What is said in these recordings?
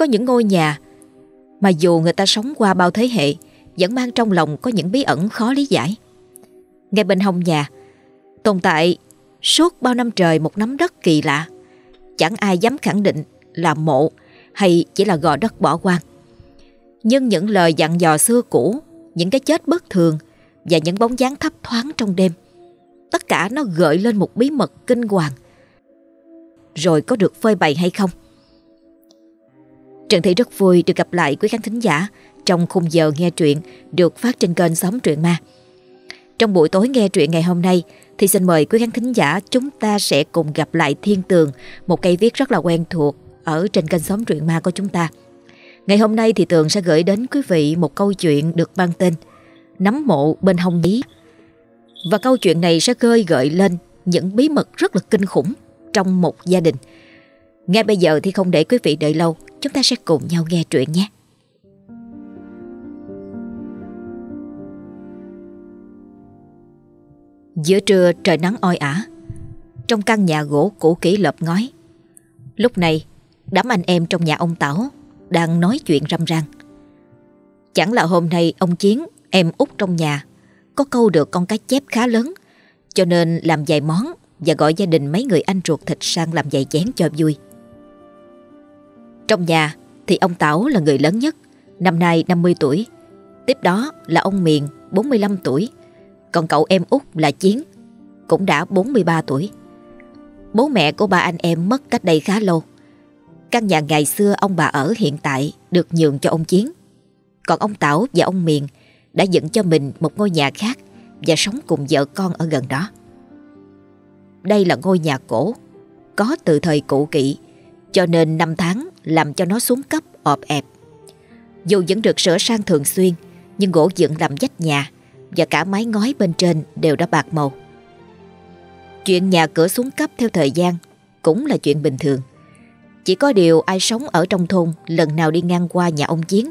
Có những ngôi nhà mà dù người ta sống qua bao thế hệ vẫn mang trong lòng có những bí ẩn khó lý giải. Ngay bên hông nhà tồn tại suốt bao năm trời một nắm đất kỳ lạ. Chẳng ai dám khẳng định là mộ hay chỉ là gò đất bỏ quan. Nhưng những lời dặn dò xưa cũ, những cái chết bất thường và những bóng dáng thấp thoáng trong đêm, tất cả nó gợi lên một bí mật kinh hoàng. Rồi có được phơi bày hay không? Trần Thị rất vui được gặp lại quý khán thính giả trong khung giờ nghe truyện được phát trên kênh Sóng Truyện Ma. Trong buổi tối nghe truyện ngày hôm nay thì xin mời quý khán thính giả chúng ta sẽ cùng gặp lại Thiên Tường, một cây viết rất là quen thuộc ở trên kênh Sóng Truyện Ma của chúng ta. Ngày hôm nay thì Tường sẽ gửi đến quý vị một câu chuyện được mang tên Nắm mộ bên hông bí. Và câu chuyện này sẽ khơi gợi lên những bí mật rất là kinh khủng trong một gia đình. Ngay bây giờ thì không để quý vị đợi lâu, chúng ta sẽ cùng nhau nghe truyện nhé. Giữa trưa trời nắng oi ả Trong căn nhà gỗ cũ kỹ lợp ngói. Lúc này Đám anh em trong nhà ông Tảo Đang nói chuyện râm ran. Chẳng là hôm nay ông Chiến Em út trong nhà Có câu được con cá chép khá lớn Cho nên làm vài món Và gọi gia đình mấy người anh ruột thịt sang làm vài chén cho vui. Trong nhà thì ông Tảo là người lớn nhất, Năm nay 50 tuổi. Tiếp đó là ông Miền 45 tuổi. Còn cậu em út là Chiến, Cũng đã 43 tuổi. Bố mẹ của ba anh em mất cách đây khá lâu. Căn nhà ngày xưa ông bà ở hiện tại Được nhường cho ông Chiến. Còn ông Tảo và ông Miền Đã dựng cho mình một ngôi nhà khác Và sống cùng vợ con ở gần đó. Đây là ngôi nhà cổ, Có từ thời cụ kỵ Cho nên năm tháng làm cho nó xuống cấp ọp ẹp Dù vẫn được sửa sang thường xuyên Nhưng gỗ dựng làm dách nhà và cả mái ngói bên trên đều đã bạc màu. Chuyện nhà cửa xuống cấp theo thời gian cũng là chuyện bình thường. Chỉ có điều ai sống ở trong thôn lần nào đi ngang qua nhà ông Chiến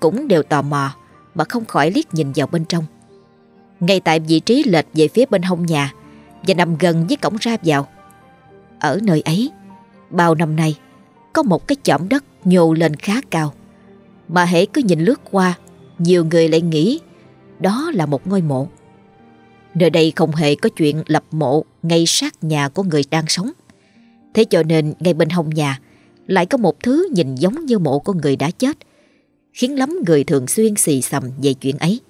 cũng đều tò mò mà không khỏi liếc nhìn vào bên trong. Ngay tại vị trí lệch về phía bên hông nhà và nằm gần với cổng ra vào. Ở nơi ấy, bao năm nay, có một cái chõm đất nhô lên khá cao. Mà hễ cứ nhìn lướt qua, nhiều người lại nghĩ đó là một ngôi mộ. Nơi đây không hề có chuyện lập mộ ngay sát nhà của người đang sống. Thế cho nên ngay bên hông nhà lại có một thứ nhìn giống như mộ của người đã chết, khiến lắm người thường xuyên xì xầm về chuyện ấy.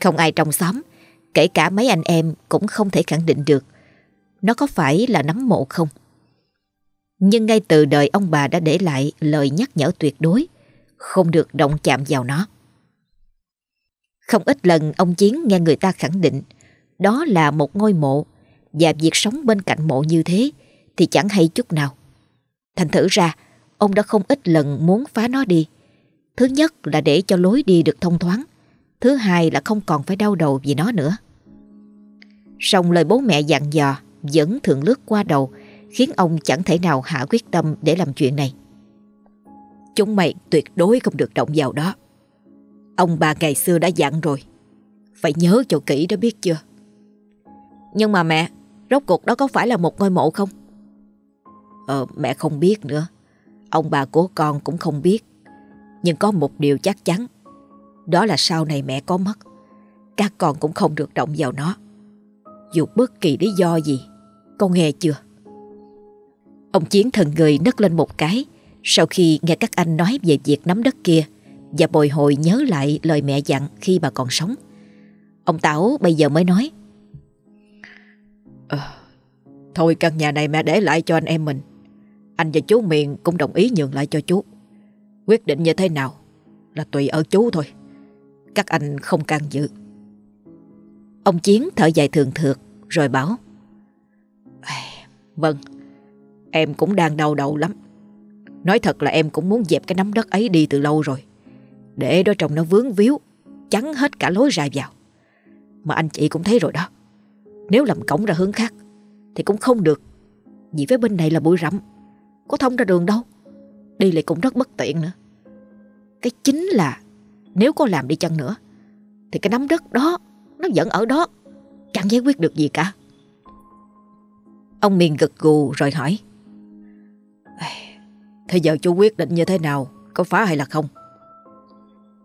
Không ai trong xóm, kể cả mấy anh em cũng không thể khẳng định được nó có phải là nắm mộ không. Nhưng ngay từ đời ông bà đã để lại lời nhắc nhở tuyệt đối, không được động chạm vào nó. Không ít lần ông Chiến nghe người ta khẳng định đó là một ngôi mộ và việc sống bên cạnh mộ như thế thì chẳng hay chút nào. Thành thử ra, ông đã không ít lần muốn phá nó đi. Thứ nhất là để cho lối đi được thông thoáng. Thứ hai là không còn phải đau đầu vì nó nữa. Song lời bố mẹ dặn dò vẫn thường lướt qua đầu khiến ông chẳng thể nào hạ quyết tâm để làm chuyện này. Chúng mày tuyệt đối không được động vào đó. Ông bà ngày xưa đã dặn rồi. Phải nhớ cho kỹ đó biết chưa? Nhưng mà mẹ, Rốt cuộc đó có phải là một ngôi mộ không? Ờ mẹ không biết nữa. Ông bà của con cũng không biết. Nhưng có một điều chắc chắn. Đó là sau này mẹ có mất, Các con cũng không được động vào nó. Dù bất kỳ lý do gì, Con nghe chưa? Ông Chiến thần người nấc lên một cái. Sau khi nghe các anh nói về việc nắm đất kia và bồi hồi nhớ lại lời mẹ dặn khi bà còn sống. Ông Tảo bây giờ mới nói à, Thôi căn nhà này mẹ để lại cho anh em mình. Anh và chú Miền cũng đồng ý nhường lại cho chú. Quyết định như thế nào Là tùy ở chú thôi. Các anh không can dự. Ông Chiến thở dài thường thượt Rồi bảo Vâng Em cũng đang đau đầu lắm. Nói thật là em cũng muốn dẹp cái nắm đất ấy đi từ lâu rồi. Để đó trông nó vướng víu, Chắn hết cả lối ra vào. Mà anh chị cũng thấy rồi đó. Nếu làm cổng ra hướng khác, Thì cũng không được. Vì phía bên này là bụi rậm, Có thông ra đường đâu. Đi lại cũng rất bất tiện nữa. Cái chính là Nếu có làm đi chăng nữa, Thì cái nắm đất đó, Nó vẫn ở đó. Chẳng giải quyết được gì cả. Ông Miền gật gù rồi hỏi. Thế giờ chú quyết định như thế nào, Có phá hay là không?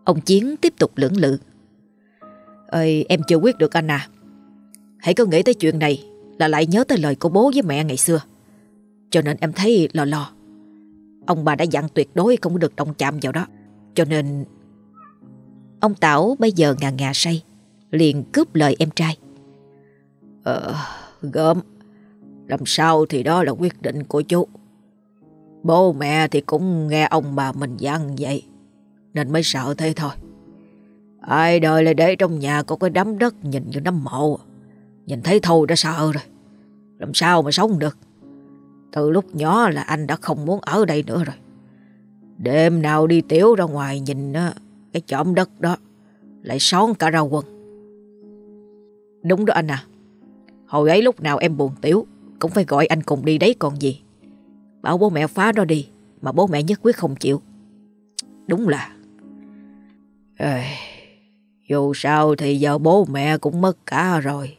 Ông Chiến tiếp tục lưỡng lự. Ơi, em chưa quyết được anh à. Hãy cứ nghĩ tới chuyện này Là lại nhớ tới lời của bố với mẹ ngày xưa. Cho nên em thấy lo lo. Ông bà đã dặn tuyệt đối không được động chạm vào đó. Cho nên Ông Tảo bây giờ ngà ngà say, Liền cướp lời em trai. Ờ gớm. Làm sao thì đó là quyết định của chú. Bố mẹ thì cũng nghe ông bà mình dặn vậy, Nên mới sợ thế thôi. Ai đời lại để trong nhà có cái đám đất nhìn như đám mộ, Nhìn thấy thôi đã sợ rồi. Làm sao mà sống được? Từ lúc nhỏ là anh đã không muốn ở đây nữa rồi. Đêm nào đi tiểu ra ngoài nhìn cái chõm đất đó Lại xón cả ra quần. Đúng đó anh à. Hồi ấy lúc nào em buồn tiểu, Cũng phải gọi anh cùng đi đấy còn gì. Bảo bố mẹ phá nó đi Mà bố mẹ nhất quyết không chịu. Đúng là. Ê, Dù sao thì giờ bố mẹ cũng mất cả rồi.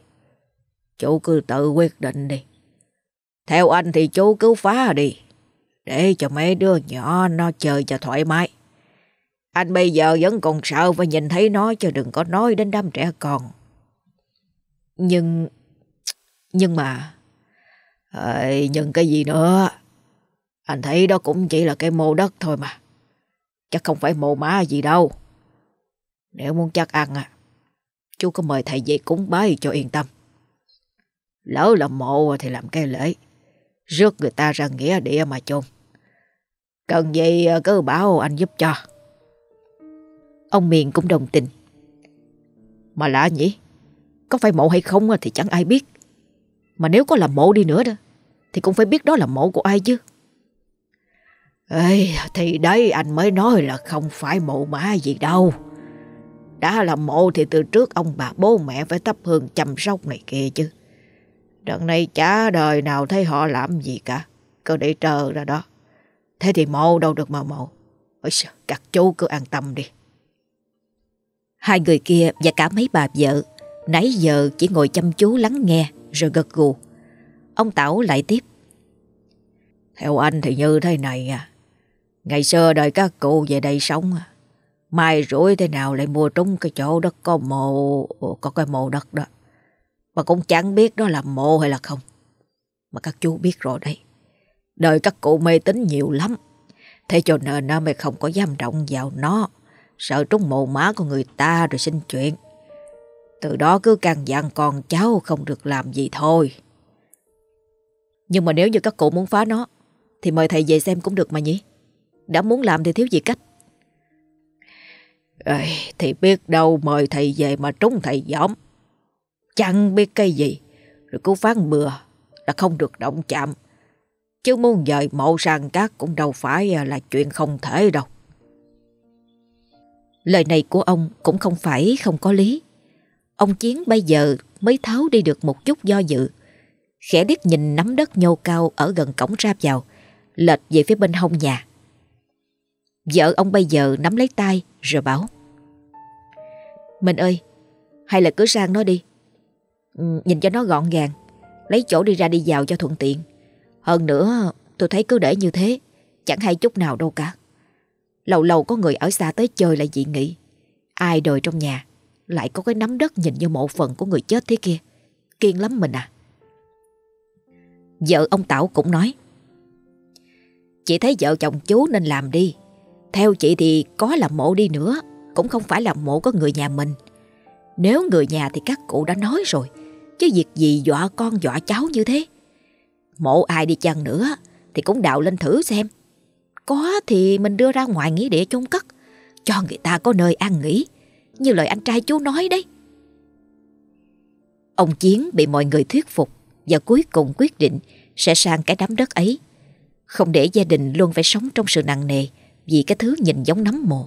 Chú cứ tự quyết định đi. Theo anh thì chú cứ phá đi Để cho mấy đứa nhỏ nó chơi cho thoải mái. Anh bây giờ vẫn còn sợ và nhìn thấy nó Chứ đừng có nói đến đám trẻ con. Nhưng Nhưng mà Ê, Nhưng cái gì nữa? Anh thấy đó cũng chỉ là cái mô đất thôi mà. Chắc không phải mồ má gì đâu. Nếu muốn chắc ăn à Chú có mời thầy về cúng bái cho yên tâm. Lỡ là mộ thì làm cái lễ, Rước người ta ra nghĩa địa mà chôn. Cần gì à, cứ bảo anh giúp cho. Ông Miền cũng đồng tình. Mà lạ nhỉ, Có phải mộ hay không thì chẳng ai biết. Mà nếu có là mộ đi nữa đó, Thì cũng phải biết đó là mộ của ai chứ. Ê, thì đấy anh mới nói là không phải mộ má gì đâu. Đã làm mộ thì từ trước ông bà bố mẹ phải thắp hương chăm sóc này kia chứ. Đợt này chả đời nào thấy họ làm gì cả. Cứ để chờ ra đó. Thế thì mộ đâu được mà mộ. Ôi các chú cứ an tâm đi. Hai người kia và cả mấy bà vợ nãy giờ chỉ ngồi chăm chú lắng nghe rồi gật gù. Ông Tảo lại tiếp. Theo anh thì như thế này à. Ngày xưa đời các cụ về đây sống Mai rủi thế nào lại mua trúng cái chỗ đất có mộ, Có cái mộ đất đó. Mà cũng chẳng biết đó là mộ hay là không. Mà các chú biết rồi đấy. Đời các cụ mê tín nhiều lắm. Thế cho nên nó mày không có dám động vào nó. Sợ trúng mộ má của người ta rồi xin chuyện. Từ đó cứ càng dặn con cháu không được làm gì thôi. Nhưng mà nếu như các cụ muốn phá nó, Thì mời thầy về xem cũng được mà nhỉ? Đã muốn làm thì thiếu gì cách. Ê, Thì biết đâu mời thầy về mà trúng thầy giỏm. Chẳng biết cái gì Rồi cứ phán bừa Là không được động chạm. Chứ muốn dời mộ sang cát Cũng đâu phải là chuyện không thể đâu. Lời này của ông cũng không phải không có lý. Ông Chiến bây giờ mới tháo đi được một chút do dự. Khẽ điếc nhìn nắm đất nhô cao ở gần cổng ra vào Lệch về phía bên hông nhà Vợ ông bây giờ nắm lấy tay rồi bảo. Mình ơi Hay là cứ sang nó đi. Ừ, Nhìn cho nó gọn gàng Lấy chỗ đi ra đi vào cho thuận tiện. Hơn nữa tôi thấy cứ để như thế Chẳng hay chút nào đâu cả. Lâu lâu có người ở xa tới chơi lại dị nghị. Ai đời trong nhà Lại có cái nắm đất nhìn như mộ phần của người chết thế kia. Kiên lắm mình à. Vợ ông Tảo cũng nói. Chỉ thấy vợ chồng chú nên làm đi theo chị thì có là mộ đi nữa, Cũng không phải là mộ có người nhà mình. Nếu người nhà thì các cụ đã nói rồi, Chứ việc gì dọa con dọa cháu như thế? Mộ ai đi chăng nữa Thì cũng đào lên thử xem. Có thì mình đưa ra ngoài nghĩa địa chôn cất, Cho người ta có nơi an nghỉ, Như lời anh trai chú nói đấy. Ông Chiến bị mọi người thuyết phục Và cuối cùng quyết định Sẽ sang cái đám đất ấy. Không để gia đình luôn phải sống trong sự nặng nề vì cái thứ nhìn giống nấm mồ.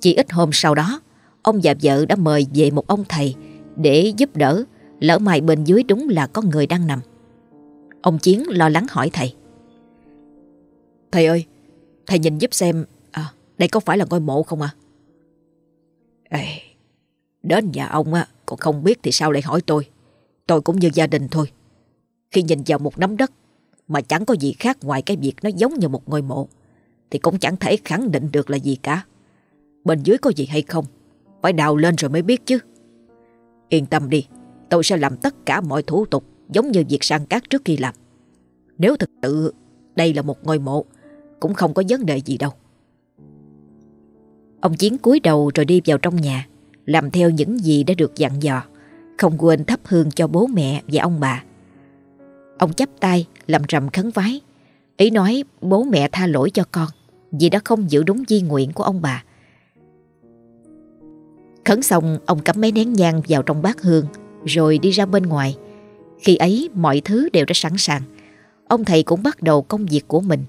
Chỉ ít hôm sau đó, ông và vợ đã mời về một ông thầy để giúp đỡ, lỡ mày bên dưới đúng là có người đang nằm. Ông Chiến lo lắng hỏi thầy. Thầy ơi, thầy nhìn giúp xem, à, đây có phải là ngôi mộ không à? Ê, đến nhà ông á, còn không biết thì sao lại hỏi tôi. Tôi cũng như gia đình thôi. Khi nhìn vào một nắm đất mà chẳng có gì khác ngoài cái việc nó giống như một ngôi mộ thì cũng chẳng thể khẳng định được là gì cả. Bên dưới có gì hay không phải đào lên rồi mới biết chứ. Yên tâm đi, tôi sẽ làm tất cả mọi thủ tục giống như việc sang cát trước khi làm. Nếu thực sự đây là một ngôi mộ, cũng không có vấn đề gì đâu. Ông Chiến cúi đầu rồi đi vào trong nhà, làm theo những gì đã được dặn dò, không quên thắp hương cho bố mẹ và ông bà. Ông chắp tay làm rầm khấn vái, ý nói bố mẹ tha lỗi cho con vì đã không giữ đúng di nguyện của ông bà. Khấn xong ông cắm mấy nén nhang vào trong bát hương rồi đi ra bên ngoài. Khi ấy mọi thứ đều đã sẵn sàng. Ông thầy cũng bắt đầu công việc của mình.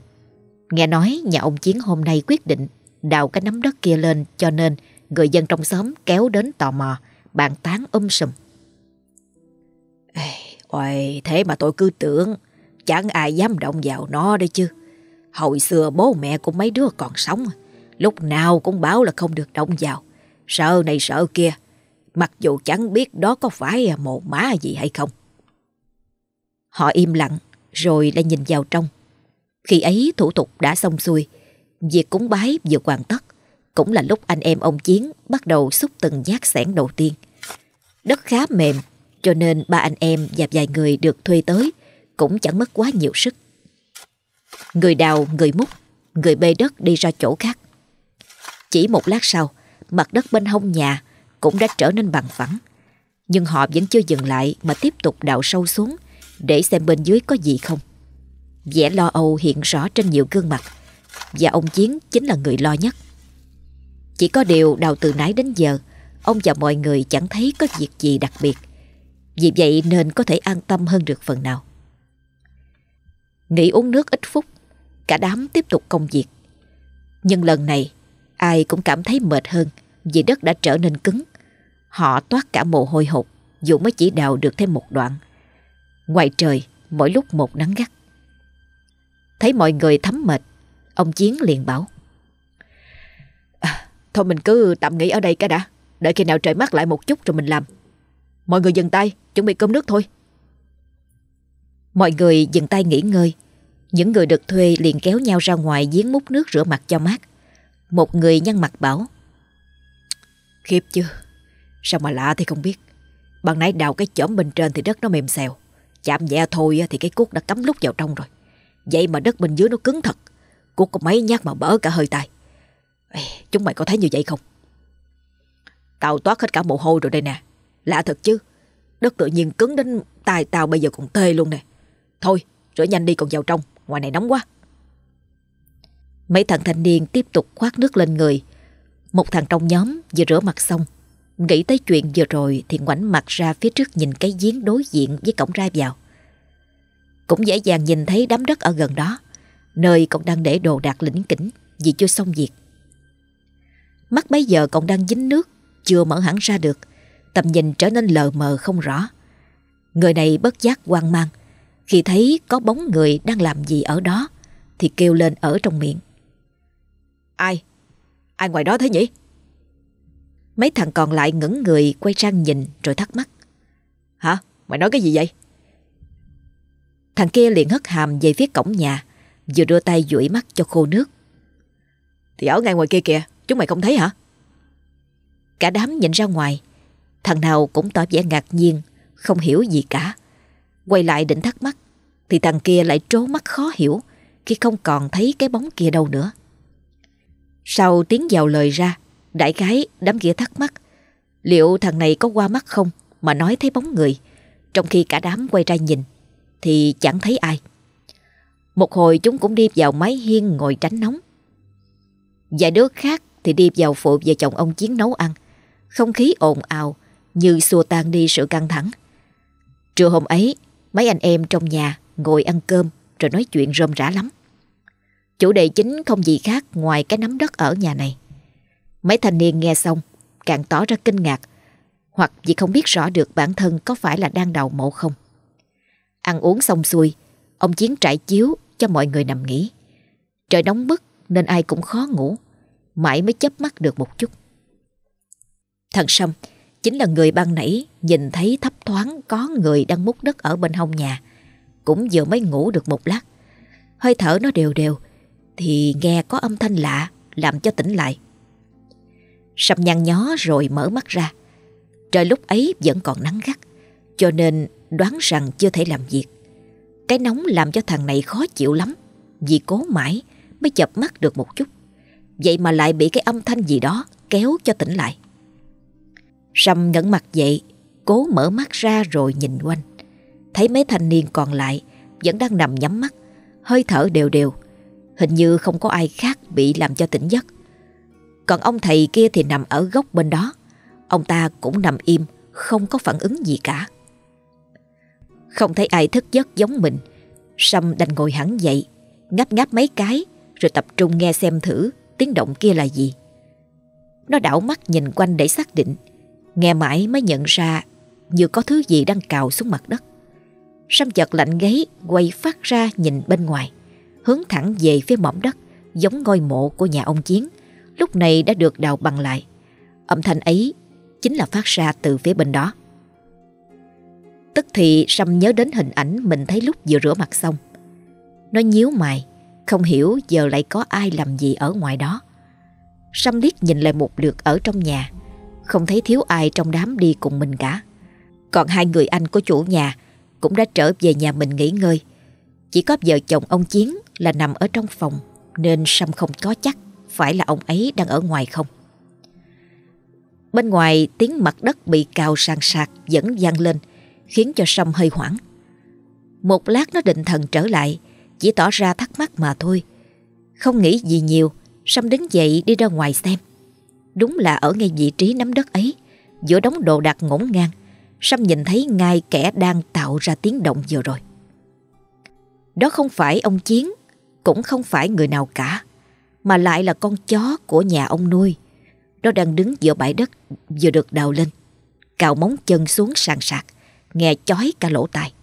Nghe nói nhà ông Chiến hôm nay quyết định đào cái nắm đất kia lên cho nên người dân trong xóm kéo đến tò mò, bàn tán um sùm. Ê, ôi, thế mà tôi cứ tưởng chẳng ai dám động vào nó đấy chứ. Hồi xưa bố mẹ của mấy đứa còn sống, lúc nào cũng báo là không được động vào. Sợ này sợ kia, mặc dù chẳng biết đó có phải mồ má gì hay không. Họ im lặng, rồi lại nhìn vào trong. Khi ấy thủ tục đã xong xuôi, việc cúng bái vừa hoàn tất, cũng là lúc anh em ông Chiến bắt đầu xúc từng giác sẻn đầu tiên. Đất khá mềm, cho nên ba anh em và vài người được thuê tới cũng chẳng mất quá nhiều sức. Người đào, người múc, người bê đất đi ra chỗ khác. Chỉ một lát sau, mặt đất bên hông nhà cũng đã trở nên bằng phẳng. Nhưng họ vẫn chưa dừng lại mà tiếp tục đào sâu xuống để xem bên dưới có gì không. Vẻ lo âu hiện rõ trên nhiều gương mặt và ông Chiến chính là người lo nhất. Chỉ có điều đào từ nãy đến giờ ông và mọi người chẳng thấy có việc gì đặc biệt. Vì vậy nên có thể an tâm hơn được phần nào. Nghỉ uống nước ít phút, cả đám tiếp tục công việc. Nhưng lần này, ai cũng cảm thấy mệt hơn vì đất đã trở nên cứng. Họ toát cả mồ hôi hột dù mới chỉ đào được thêm một đoạn. Ngoài trời, mỗi lúc một nắng gắt. Thấy mọi người thấm mệt, ông Chiến liền bảo. À, thôi mình cứ tạm nghỉ ở đây cả đã, đợi khi nào trời mát lại một chút rồi mình làm. Mọi người dừng tay, chuẩn bị cơm nước thôi. Mọi người dừng tay nghỉ ngơi. Những người được thuê liền kéo nhau ra ngoài giếng múc nước rửa mặt cho mát. Một người nhăn mặt bảo. Khiếp chưa? sao mà lạ thì không biết. Ban nãy đào cái chõm bên trên thì đất nó mềm xèo. Chạm nhẹ thôi thì cái cuốc đã cắm lúc vào trong rồi. Vậy mà đất bên dưới nó cứng thật. Cuốc có mấy nhát mà bỡ cả hơi tay. Ê, chúng mày có thấy như vậy không? Tao toát hết cả mồ hôi rồi đây nè. Lạ thật chứ. Đất tự nhiên cứng đến tay tao bây giờ còn tê luôn nè. Thôi, rửa nhanh đi còn vào trong, ngoài này nóng quá. Mấy thằng thanh niên tiếp tục khoát nước lên người. Một thằng trong nhóm vừa rửa mặt xong, nghĩ tới chuyện vừa rồi thì ngoảnh mặt ra phía trước nhìn cái giếng đối diện với cổng ra vào. Cũng dễ dàng nhìn thấy đám đất ở gần đó, nơi còn đang để đồ đạc lĩnh kỉnh vì chưa xong việc. Mắt bấy giờ còn đang dính nước, chưa mở hẳn ra được, tầm nhìn trở nên lờ mờ không rõ. Người này bất giác hoang mang, khi thấy có bóng người đang làm gì ở đó Thì kêu lên ở trong miệng Ai? Ai ngoài đó thế nhỉ? Mấy thằng còn lại ngẩng người quay sang nhìn rồi thắc mắc Hả? Mày nói cái gì vậy? Thằng kia liền hất hàm về phía cổng nhà Vừa đưa tay dụi mắt cho khô nước Thì ở ngay ngoài kia kìa Chúng mày không thấy hả? Cả đám nhìn ra ngoài Thằng nào cũng tỏ vẻ ngạc nhiên Không hiểu gì cả Quay lại định thắc mắc, Thì thằng kia lại trố mắt khó hiểu Khi không còn thấy cái bóng kia đâu nữa. Sau tiếng vào lời ra, Đại khái đám kia thắc mắc, Liệu thằng này có qua mắt không Mà nói thấy bóng người, Trong khi cả đám quay ra nhìn, Thì chẳng thấy ai. Một hồi chúng cũng đi vào mái hiên ngồi tránh nóng. Vài đứa khác thì đi vào phụ vợ chồng ông Chiến nấu ăn, Không khí ồn ào Như xua tan đi sự căng thẳng. Trưa hôm ấy Mấy anh em trong nhà ngồi ăn cơm rồi nói chuyện rôm rã lắm. Chủ đề chính không gì khác ngoài cái nắm đất ở nhà này. Mấy thanh niên nghe xong càng tỏ ra kinh ngạc hoặc vì không biết rõ được bản thân có phải là đang đầu mộ không. Ăn uống xong xuôi, ông Chiến trải chiếu cho mọi người nằm nghỉ. Trời nóng bức nên ai cũng khó ngủ, mãi mới chớp mắt được một chút. Thằng Sâm chính là người ban nãy nhìn thấy thấp thoáng có người đang múc đất ở bên hông nhà. cũng vừa mới ngủ được một lát. Hơi thở nó đều đều, thì nghe có âm thanh lạ làm cho tỉnh lại. sầm nhăn nhó rồi mở mắt ra. Trời lúc ấy vẫn còn nắng gắt, cho nên đoán rằng chưa thể làm việc. Cái nóng làm cho thằng này khó chịu lắm, vì cố mãi mới chập mắt được một chút. Vậy mà lại bị cái âm thanh gì đó kéo cho tỉnh lại. Sâm ngẩng mặt dậy, cố mở mắt ra rồi nhìn quanh. Thấy mấy thanh niên còn lại vẫn đang nằm nhắm mắt, hơi thở đều đều. Hình như không có ai khác bị làm cho tỉnh giấc. Còn ông thầy kia thì nằm ở góc bên đó. Ông ta cũng nằm im, không có phản ứng gì cả. Không thấy ai thức giấc giống mình, Sâm đành ngồi hẳn dậy, ngáp ngáp mấy cái rồi tập trung nghe xem thử tiếng động kia là gì. Nó đảo mắt nhìn quanh để xác định, nghe mãi mới nhận ra như có thứ gì đang cào xuống mặt đất. Sam chợt lạnh gáy quay phát ra nhìn bên ngoài, hướng thẳng về phía mỏm đất giống ngôi mộ của nhà ông Chiến, lúc này đã được đào bằng lại. Âm thanh ấy chính là phát ra từ phía bên đó. Tức thì Sam nhớ đến hình ảnh mình thấy lúc vừa rửa mặt xong. Nó nhíu mày, không hiểu giờ lại có ai làm gì ở ngoài đó. Sam liếc nhìn lại một lượt ở trong nhà, không thấy thiếu ai trong đám đi cùng mình cả. Còn hai người anh của chủ nhà cũng đã trở về nhà mình nghỉ ngơi. Chỉ có vợ chồng ông Chiến là nằm ở trong phòng, nên Sâm không có chắc phải là ông ấy đang ở ngoài không. Bên ngoài, tiếng mặt đất bị cào sàn sạc vẫn vang lên, khiến cho Sâm hơi hoảng. Một lát nó định thần trở lại, chỉ tỏ ra thắc mắc mà thôi. Không nghĩ gì nhiều, Sâm đứng dậy đi ra ngoài xem. Đúng là ở ngay vị trí nắm đất ấy giữa đống đồ đạc ngổn ngang Sâm nhìn thấy ngay kẻ đang tạo ra tiếng động vừa rồi. Đó không phải ông Chiến, cũng không phải người nào cả, mà lại là con chó của nhà ông nuôi. Nó đang đứng giữa bãi đất vừa được đào lên, cào móng chân xuống sàn sạc, nghe chói cả lỗ tai.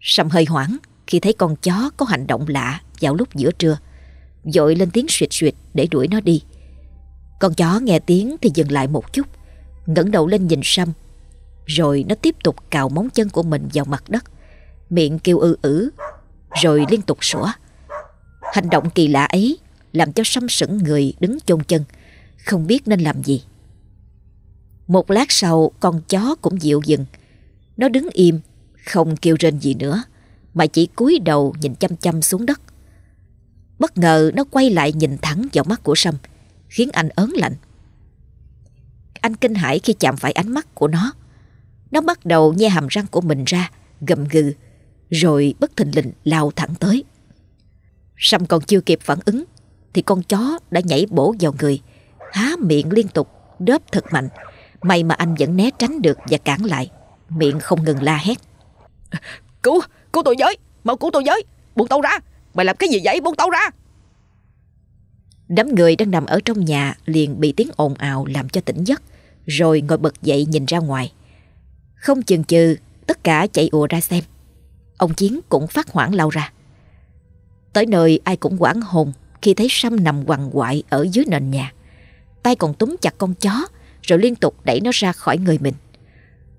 Sâm hơi hoảng khi thấy con chó có hành động lạ vào lúc giữa trưa, dội lên tiếng suyệt suyệt để đuổi nó đi. Con chó nghe tiếng thì dừng lại một chút, ngẩng đầu lên nhìn Sâm rồi nó tiếp tục cào móng chân của mình vào mặt đất Miệng kêu ư ử Rồi liên tục sủa. Hành động kỳ lạ ấy Làm cho sâm sững người đứng chôn chân Không biết nên làm gì. Một lát sau Con chó cũng dịu dừng. Nó đứng im Không kêu rên gì nữa Mà chỉ cúi đầu nhìn chăm chăm xuống đất. Bất ngờ nó quay lại nhìn thẳng vào mắt của Sâm Khiến anh ớn lạnh Anh kinh hãi khi chạm phải ánh mắt của nó nó bắt đầu nhe hàm răng của mình ra, gầm gừ, rồi bất thình lình lao thẳng tới. Sâm còn chưa kịp phản ứng, thì con chó đã nhảy bổ vào người, há miệng liên tục, đớp thật mạnh. May mà anh vẫn né tránh được và cản lại, miệng không ngừng la hét. Cứu, cứu tôi với, mau cứu tôi với, buông tao ra, mày làm cái gì vậy, buông tao ra. Đám người đang nằm ở trong nhà liền bị tiếng ồn ào làm cho tỉnh giấc, rồi ngồi bật dậy nhìn ra ngoài. Không chừng chừ, tất cả chạy ùa ra xem. Ông Chiến cũng phát hoảng lao ra. Tới nơi ai cũng quảng hồn khi thấy Sâm nằm quằn quại ở dưới nền nhà. Tay còn túm chặt con chó rồi liên tục đẩy nó ra khỏi người mình.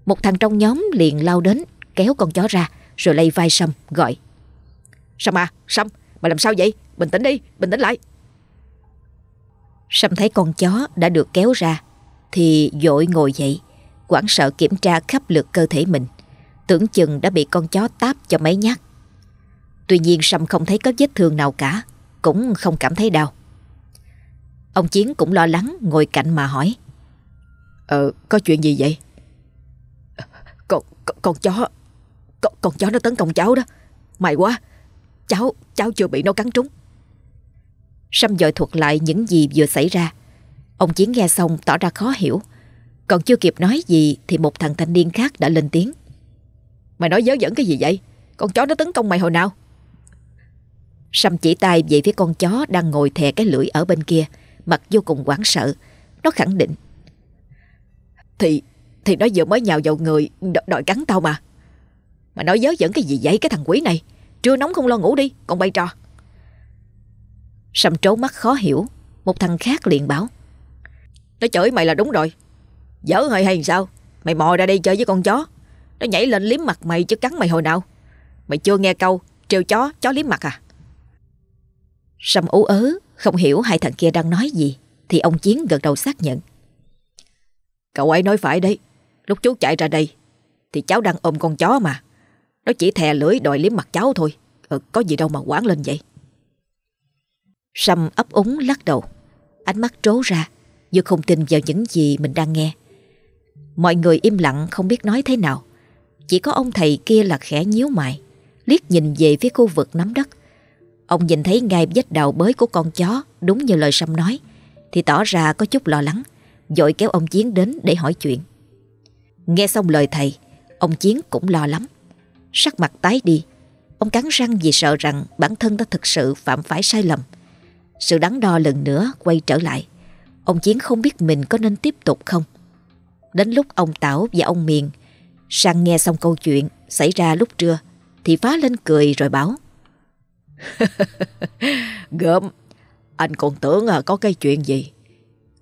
Một thằng trong nhóm liền lao đến kéo con chó ra rồi lay vai Sâm gọi. Sâm à, Sâm, mày làm sao vậy? Bình tĩnh đi, bình tĩnh lại. Sâm thấy con chó đã được kéo ra thì dội ngồi dậy quảng sợ kiểm tra khắp lượt cơ thể mình Tưởng chừng đã bị con chó táp cho mấy nhát. Tuy nhiên Sâm không thấy có vết thương nào cả Cũng không cảm thấy đau. Ông Chiến cũng lo lắng ngồi cạnh mà hỏi Ờ, có chuyện gì vậy? Con, con, con chó con, con chó nó tấn công cháu đó May quá Cháu, cháu chưa bị nó cắn trúng. Sâm dội thuật lại những gì vừa xảy ra Ông Chiến nghe xong tỏ ra khó hiểu còn chưa kịp nói gì thì một thằng thanh niên khác đã lên tiếng. Mày nói dớ dẫn cái gì vậy? Con chó nó tấn công mày hồi nào? Sâm chỉ tay về phía con chó đang ngồi thè cái lưỡi ở bên kia, mặt vô cùng hoảng sợ. Nó khẳng định. Thì thì nó vừa mới nhào vào người đòi cắn tao mà. Mà nói dớ dẫn cái gì vậy cái thằng quý này? Trưa nóng không lo ngủ đi, còn bay trò. Sâm trố mắt khó hiểu, một thằng khác liền bảo. Nó chửi mày là đúng rồi, Dở hơi hay sao Mày mò ra đây chơi với con chó Nó nhảy lên liếm mặt mày chứ cắn mày hồi nào Mày chưa nghe câu trêu chó, chó liếm mặt à? Sâm ú ớ, không hiểu hai thằng kia đang nói gì, thì ông Chiến gật đầu xác nhận. Cậu ấy nói phải đấy, lúc chú chạy ra đây, thì cháu đang ôm con chó mà. Nó chỉ thè lưỡi đòi liếm mặt cháu thôi, ừ, có gì đâu mà quán lên vậy. Sâm ấp úng lắc đầu, ánh mắt trố ra, như không tin vào những gì mình đang nghe. Mọi người im lặng không biết nói thế nào. Chỉ có ông thầy kia là khẽ nhíu mày, liếc nhìn về phía khu vực nắm đất. Ông nhìn thấy ngay vết đào bới của con chó đúng như lời Sâm nói, thì tỏ ra có chút lo lắng, dội kéo ông Chiến đến để hỏi chuyện. Nghe xong lời thầy, ông Chiến cũng lo lắm. Sắc mặt tái đi, ông cắn răng vì sợ rằng bản thân đã thực sự phạm phải sai lầm. Sự đắn đo lần nữa quay trở lại. Ông Chiến không biết mình có nên tiếp tục không. Đến lúc ông Tảo và ông Miền sang nghe xong câu chuyện xảy ra lúc trưa thì phá lên cười rồi bảo Gớm Anh còn tưởng à, có cái chuyện gì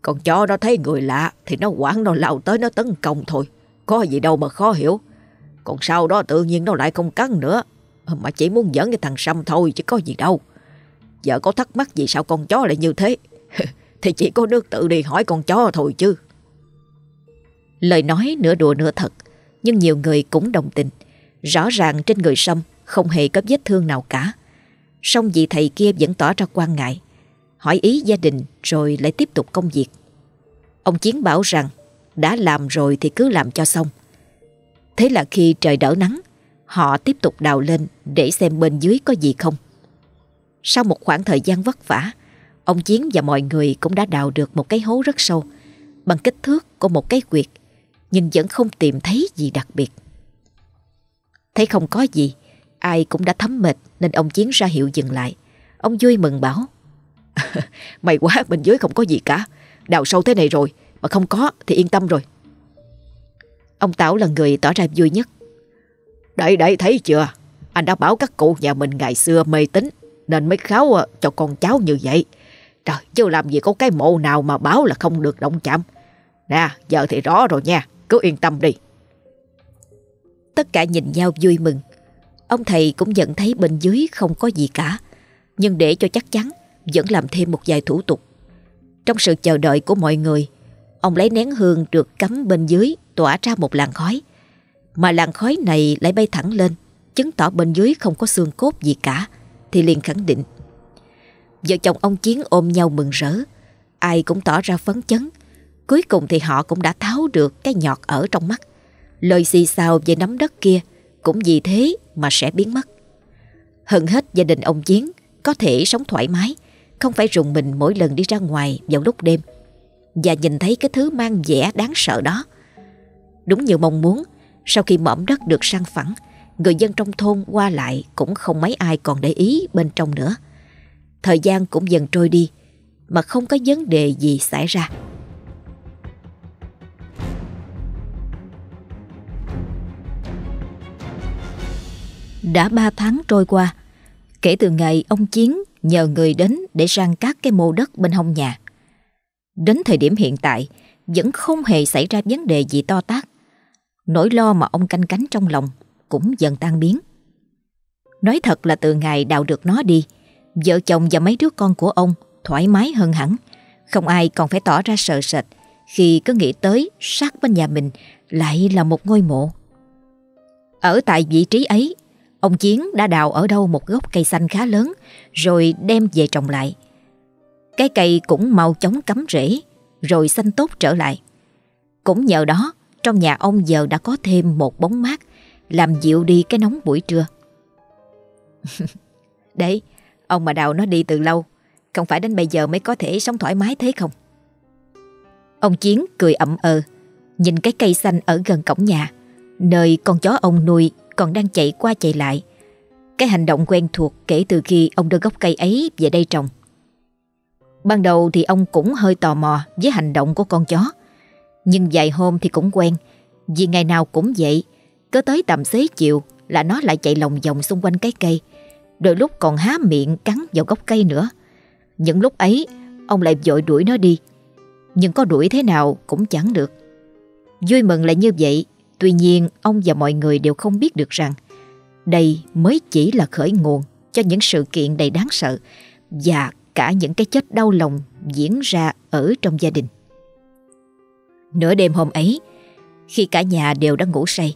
Con chó nó thấy người lạ Thì nó quảng nó lao tới nó tấn công thôi Có gì đâu mà khó hiểu Còn sau đó tự nhiên nó lại không cắn nữa Mà chỉ muốn dẫn cái thằng Sâm thôi Chứ có gì đâu vợ có thắc mắc gì sao con chó lại như thế? Thì chỉ có nước tự đi hỏi con chó thôi chứ. Lời nói nửa đùa nửa thật, Nhưng nhiều người cũng đồng tình. Rõ ràng trên người Sâm Không hề có vết thương nào cả. Song vị thầy kia vẫn tỏ ra quan ngại, Hỏi ý gia đình Rồi lại tiếp tục công việc. Ông Chiến bảo rằng, Đã làm rồi thì cứ làm cho xong. Thế là khi trời đỡ nắng, Họ tiếp tục đào lên Để xem bên dưới có gì không. Sau một khoảng thời gian vất vả, Ông Chiến và mọi người cũng đã đào được một cái hố rất sâu, Bằng kích thước của một cái quyệt, Nhưng vẫn không tìm thấy gì đặc biệt. Thấy không có gì, Ai cũng đã thấm mệt Nên ông Chiến ra hiệu dừng lại. Ông vui mừng bảo, May quá bên dưới không có gì cả, Đào sâu thế này rồi, Mà không có thì yên tâm rồi. Ông Tảo là người tỏ ra vui nhất. Đấy đấy thấy chưa? Anh đã bảo các cụ nhà mình ngày xưa mê tín nên mới kháo ờ, cho con cháu như vậy. Trời, chứ làm gì có cái mộ nào mà báo là không được động chạm. Nè, giờ thì rõ rồi nha, Cứ yên tâm đi. Tất cả nhìn nhau vui mừng. Ông thầy cũng nhận thấy bên dưới không có gì cả, Nhưng để cho chắc chắn, Vẫn làm thêm một vài thủ tục. Trong sự chờ đợi của mọi người, Ông lấy nén hương được cắm bên dưới, Tỏa ra một làn khói. Mà làn khói này lại bay thẳng lên, Chứng tỏ bên dưới không có xương cốt gì cả. Thì liền khẳng định. Vợ chồng ông Chiến ôm nhau mừng rỡ. Ai cũng tỏ ra phấn chấn. Cuối cùng thì họ cũng đã tháo được Cái nhọt ở trong mắt. Lời xì xào về nắm đất kia Cũng vì thế mà sẽ biến mất. Hơn hết gia đình ông Chiến, Có thể sống thoải mái, Không phải rùng mình mỗi lần đi ra ngoài vào lúc đêm. Và nhìn thấy cái thứ mang vẻ đáng sợ đó. Đúng như mong muốn, Sau khi mỏm đất được sang phẳng Người dân trong thôn qua lại Cũng không mấy ai còn để ý bên trong nữa. Thời gian cũng dần trôi đi, Mà không có vấn đề gì xảy ra. Đã ba tháng trôi qua, Kể từ ngày ông Chiến nhờ người đến để sang các cái mô đất bên hông nhà. Đến thời điểm hiện tại, Vẫn không hề xảy ra vấn đề gì to tác Nỗi lo mà ông canh cánh trong lòng cũng dần tan biến Nói thật là từ ngày đào được nó đi, Vợ chồng và mấy đứa con của ông Thoải mái hơn hẳn Không ai còn phải tỏ ra sợ sệt Khi cứ nghĩ tới sát bên nhà mình Lại là một ngôi mộ Ở tại vị trí ấy, Ông Chiến đã đào ở đâu một gốc cây xanh khá lớn rồi đem về trồng lại. Cái cây cũng mau chóng cắm rễ, rồi xanh tốt trở lại. Cũng nhờ đó, trong nhà ông giờ đã có thêm một bóng mát làm dịu đi cái nóng buổi trưa. Đấy, ông mà đào nó đi từ lâu không phải đến bây giờ mới có thể sống thoải mái thế không? Ông Chiến cười ậm ờ nhìn cái cây xanh ở gần cổng nhà nơi con chó ông nuôi còn đang chạy qua chạy lại. Cái hành động quen thuộc kể từ khi ông đưa gốc cây ấy về đây trồng. Ban đầu thì ông cũng hơi tò mò với hành động của con chó. Nhưng vài hôm thì cũng quen, vì ngày nào cũng vậy, cứ tới tầm xế chiều là nó lại chạy lòng vòng xung quanh cái cây, đôi lúc còn há miệng cắn vào gốc cây nữa. Những lúc ấy, ông lại vội đuổi nó đi, nhưng có đuổi thế nào cũng chẳng được. Vui mừng là như vậy Tuy nhiên ông và mọi người đều không biết được rằng đây mới chỉ là khởi nguồn cho những sự kiện đầy đáng sợ và cả những cái chết đau lòng diễn ra ở trong gia đình. Nửa đêm hôm ấy, khi cả nhà đều đã ngủ say,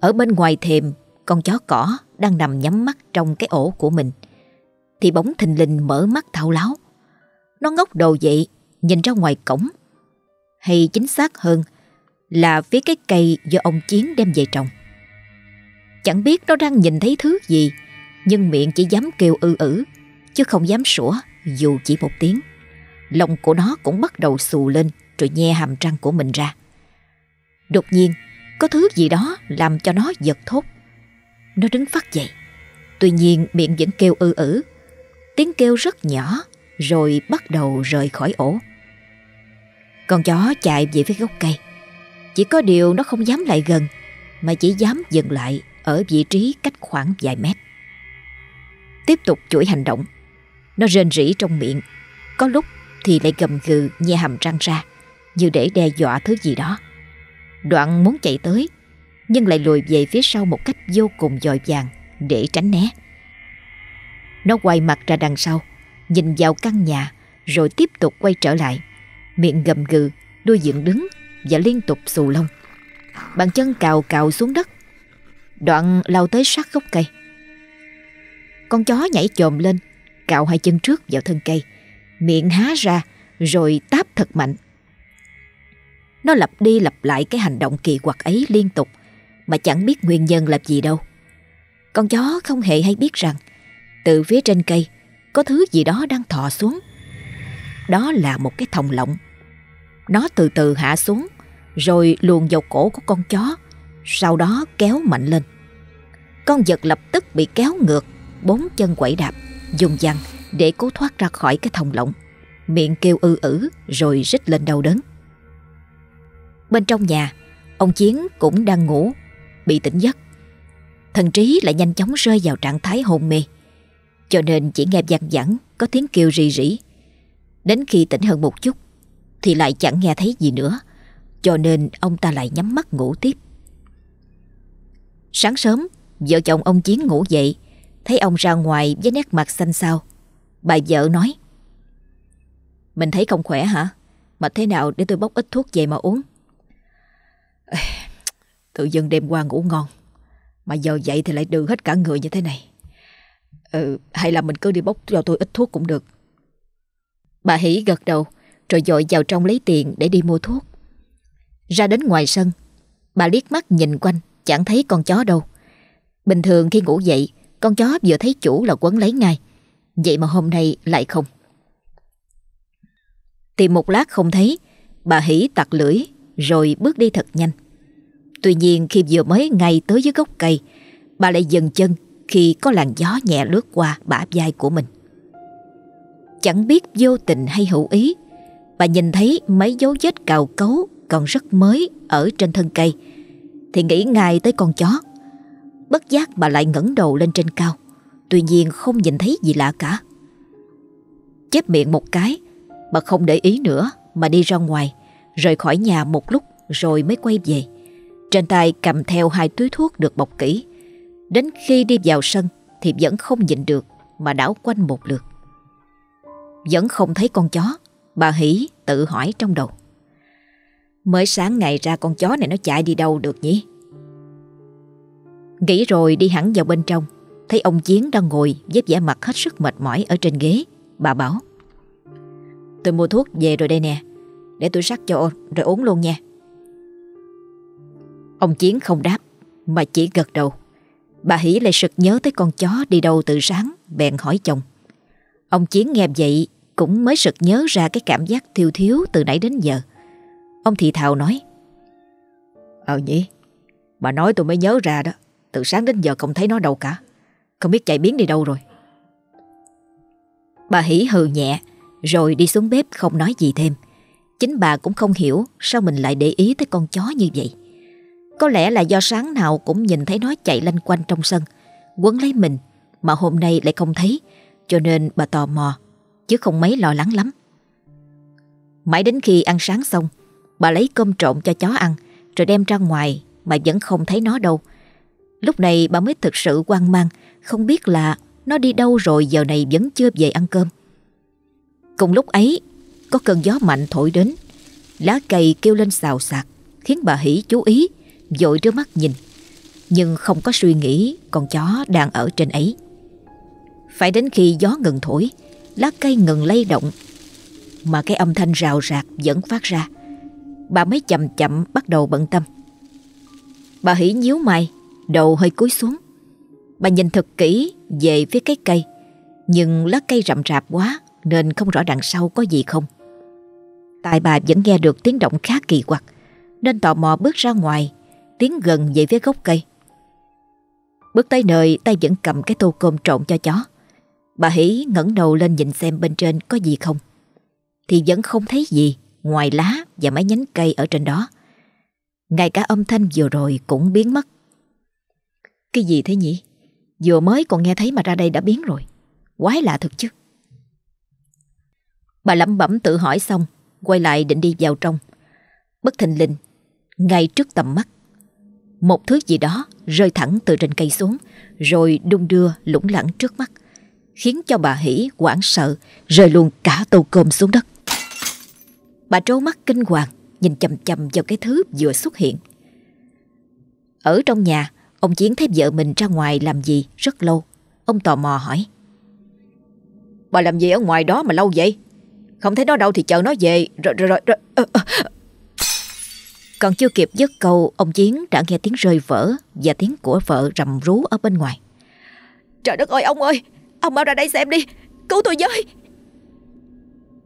ở bên ngoài thềm con chó cỏ đang nằm nhắm mắt trong cái ổ của mình, thì bóng thình lình mở mắt thao láo. Nó ngóc đầu dậy, nhìn ra ngoài cổng, hay chính xác hơn là phía cái cây do ông Chiến đem về trồng. Chẳng biết nó đang nhìn thấy thứ gì, nhưng miệng chỉ dám kêu ư ử, chứ không dám sủa dù chỉ một tiếng. Lòng của nó cũng bắt đầu xù lên rồi nhe hàm răng của mình ra. Đột nhiên, có thứ gì đó làm cho nó giật thốt. Nó đứng phát dậy. Tuy nhiên, miệng vẫn kêu ư ử. Tiếng kêu rất nhỏ, rồi bắt đầu rời khỏi ổ. Con chó chạy về phía gốc cây. Chỉ có điều nó không dám lại gần, mà chỉ dám dừng lại ở vị trí cách khoảng vài mét. Tiếp tục chuỗi hành động. Nó rên rỉ trong miệng. Có lúc thì lại gầm gừ nhe hàm răng ra, như để đe dọa thứ gì đó. Đoạn muốn chạy tới nhưng lại lùi về phía sau một cách vô cùng dội vàng để tránh né. Nó quay mặt ra đằng sau, nhìn vào căn nhà rồi tiếp tục quay trở lại. Miệng gầm gừ, đuôi dựng đứng và liên tục xù lông. Bàn chân cào cào xuống đất. Đoạn lao tới sát gốc cây. Con chó nhảy chồm lên, cào hai chân trước vào thân cây, miệng há ra rồi táp thật mạnh. Nó lặp đi lặp lại cái hành động kỳ quặc ấy liên tục, mà chẳng biết nguyên nhân là gì đâu. Con chó không hề hay biết rằng, từ phía trên cây, có thứ gì đó đang thò xuống. Đó là một cái thòng lọng. Nó từ từ hạ xuống, rồi luồn vào cổ của con chó, sau đó kéo mạnh lên. Con vật lập tức bị kéo ngược, bốn chân quẩy đạp, dùng dằn để cố thoát ra khỏi cái thòng lọng miệng kêu ư ử, rồi rít lên đau đớn. Bên trong nhà, ông Chiến cũng đang ngủ, bị tỉnh giấc. Thần trí lại nhanh chóng rơi vào trạng thái hôn mê, cho nên chỉ nghe vang vẳng có tiếng kêu rì rỉ. Đến khi tỉnh hơn một chút, thì lại chẳng nghe thấy gì nữa, cho nên ông ta lại nhắm mắt ngủ tiếp. Sáng sớm, vợ chồng ông Chiến ngủ dậy, thấy ông ra ngoài với nét mặt xanh xao. Bà vợ nói, Mình thấy không khỏe hả? Mà thế nào để tôi bốc ít thuốc về mà uống? Tự dưng đêm qua ngủ ngon, Mà giờ dậy thì lại đưa hết cả người như thế này. Ừ hay là mình cứ đi bốc cho tôi ít thuốc cũng được. Bà Hỷ gật đầu, Rồi dội vào trong lấy tiền để đi mua thuốc. Ra đến ngoài sân, Bà liếc mắt nhìn quanh, Chẳng thấy con chó đâu. Bình thường khi ngủ dậy, Con chó vừa thấy chủ là quấn lấy ngay Vậy mà hôm nay lại không. Tìm một lát không thấy, Bà Hỷ tặc lưỡi rồi bước đi thật nhanh. Tuy nhiên khi vừa mới ngay tới dưới gốc cây, bà lại dừng chân khi có làn gió nhẹ lướt qua bả vai của mình. Chẳng biết vô tình hay hữu ý, bà nhìn thấy mấy dấu vết cào cấu còn rất mới ở trên thân cây, thì nghĩ ngay tới con chó. Bất giác bà lại ngẩng đầu lên trên cao, tuy nhiên không nhìn thấy gì lạ cả. Chép miệng một cái, bà không để ý nữa mà đi ra ngoài, rời khỏi nhà một lúc rồi mới quay về. Trên tay cầm theo hai túi thuốc được bọc kỹ. Đến khi đi vào sân thì vẫn không nhìn được mà đảo quanh một lượt. Vẫn không thấy con chó, bà Hỷ tự hỏi trong đầu. Mới sáng ngày ra con chó này nó chạy đi đâu được nhỉ? Nghĩ rồi đi hẳn vào bên trong, thấy ông Chiến đang ngồi với vẻ mặt hết sức mệt mỏi ở trên ghế. Bà bảo, tôi mua thuốc về rồi đây nè, để tôi sắc cho rồi uống luôn nha. Ông Chiến không đáp, Mà chỉ gật đầu. Bà Hỷ lại sực nhớ tới con chó đi đâu từ sáng, Bèn hỏi chồng. Ông Chiến nghe vậy Cũng mới sực nhớ ra cái cảm giác thiêu thiếu từ nãy đến giờ. Ông thị thào nói Ờ nhỉ Bà nói tôi mới nhớ ra đó, Từ sáng đến giờ không thấy nó đâu cả. Không biết chạy biến đi đâu rồi. Bà Hỷ hừ nhẹ, Rồi đi xuống bếp không nói gì thêm. Chính bà cũng không hiểu sao mình lại để ý tới con chó như vậy. Có lẽ là do sáng nào cũng nhìn thấy nó chạy lanh quanh trong sân, quấn lấy mình, mà hôm nay lại không thấy, cho nên bà tò mò, chứ không mấy lo lắng lắm. Mãi đến khi ăn sáng xong, bà lấy cơm trộn cho chó ăn, rồi đem ra ngoài mà vẫn không thấy nó đâu. Lúc này bà mới thực sự quan mang Không biết là nó đi đâu rồi giờ này vẫn chưa về ăn cơm Cùng lúc ấy có cơn gió mạnh thổi đến. Lá cây kêu lên xào xạc, Khiến bà Hỷ chú ý, Dội đưa mắt nhìn. Nhưng không có suy nghĩ, Con chó đang ở trên ấy. Phải đến khi gió ngừng thổi, Lá cây ngừng lay động, Mà cái âm thanh rào rạc vẫn phát ra. Bà mới chậm chậm bắt đầu bận tâm. Bà Hỷ nhíu mày, Đầu hơi cúi xuống. Bà nhìn thật kỹ về phía cái cây, Nhưng lá cây rậm rạp quá Nên không rõ đằng sau có gì không. Tại bà vẫn nghe được tiếng động khá kỳ quặc, Nên tò mò bước ra ngoài, Tiến gần về phía gốc cây. Bước tới nơi, tay vẫn cầm cái tô cơm trộn cho chó. Bà hỉ ngẩng đầu lên nhìn xem bên trên có gì không. Thì vẫn không thấy gì Ngoài lá và mấy nhánh cây ở trên đó. Ngay cả âm thanh vừa rồi cũng biến mất. Cái gì thế nhỉ? Vừa mới còn nghe thấy mà ra đây đã biến rồi. Quái lạ thật chứ. Bà lẩm bẩm tự hỏi xong Quay lại định đi vào trong. Bất thình lình, Ngay trước tầm mắt, Một thứ gì đó rơi thẳng từ trên cây xuống, Rồi đung đưa lủng lẳng trước mắt, Khiến cho bà Hỷ hoảng sợ, Rơi luôn cả tô cơm xuống đất. Bà trố mắt kinh hoàng, Nhìn chầm chầm vào cái thứ vừa xuất hiện. Ở trong nhà, Ông Chiến thấy vợ mình ra ngoài làm gì rất lâu. Ông tò mò hỏi. Bà làm gì ở ngoài đó mà lâu vậy? Không thấy nó đâu thì chờ nó về. Rồi rồi rồi, rồi. À, à. Còn chưa kịp dứt câu Ông Chiến đã nghe tiếng rơi vỡ Và tiếng của vợ rầm rú ở bên ngoài. Trời đất ơi ông ơi! Ông mau ra đây xem đi! Cứu tôi với!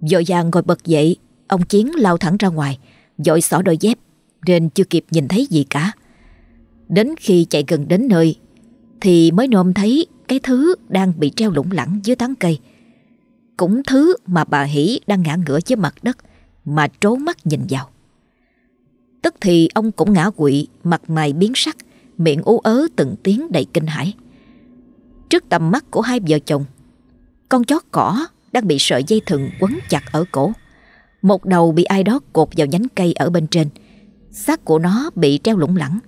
Dội vàng ngồi bật dậy Ông Chiến lao thẳng ra ngoài Dội xỏ đôi dép Nên chưa kịp nhìn thấy gì cả. Đến khi chạy gần đến nơi Thì mới nôm thấy Cái thứ đang bị treo lủng lẳng dưới tán cây cũng thứ mà bà Hỷ đang ngã ngửa dưới mặt đất Mà trố mắt nhìn vào. Tức thì ông cũng ngã quỵ, Mặt mày biến sắc, Miệng ú ớ từng tiếng đầy kinh hãi. Trước tầm mắt của hai vợ chồng, Con chó cỏ đang bị sợi dây thừng quấn chặt ở cổ. Một đầu bị ai đó cột vào nhánh cây ở bên trên. Xác của nó bị treo lủng lẳng,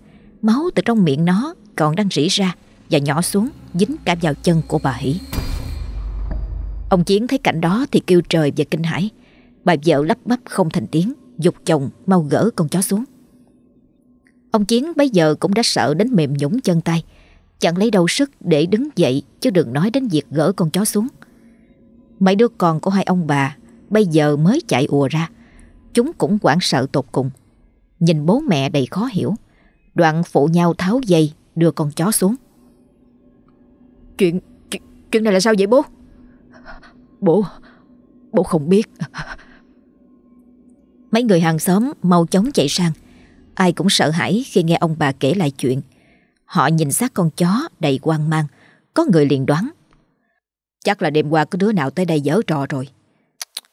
Máu từ trong miệng nó còn đang rỉ ra Và nhỏ xuống dính cả vào chân của bà Hỷ. Ông Chiến thấy cảnh đó thì kêu trời và kinh hãi. Bà vợ lắp bắp không thành tiếng Dục chồng mau gỡ con chó xuống. Ông Chiến bây giờ cũng đã sợ đến mềm nhũng chân tay Chẳng lấy đâu sức để đứng dậy Chứ đừng nói đến việc gỡ con chó xuống. Mấy đứa con của hai ông bà Bây giờ mới chạy ùa ra. Chúng cũng hoảng sợ tột cùng. Nhìn bố mẹ đầy khó hiểu Đoạn phụ nhau tháo dây Đưa con chó xuống. Chuyện Chuyện, chuyện này là sao vậy bố Bố? Bố bố không biết. Mấy người hàng xóm mau chóng chạy sang. Ai cũng sợ hãi khi nghe ông bà kể lại chuyện. Họ nhìn xác con chó đầy quan mang. Có người liền đoán, Chắc là đêm qua có đứa nào tới đây giở trò rồi.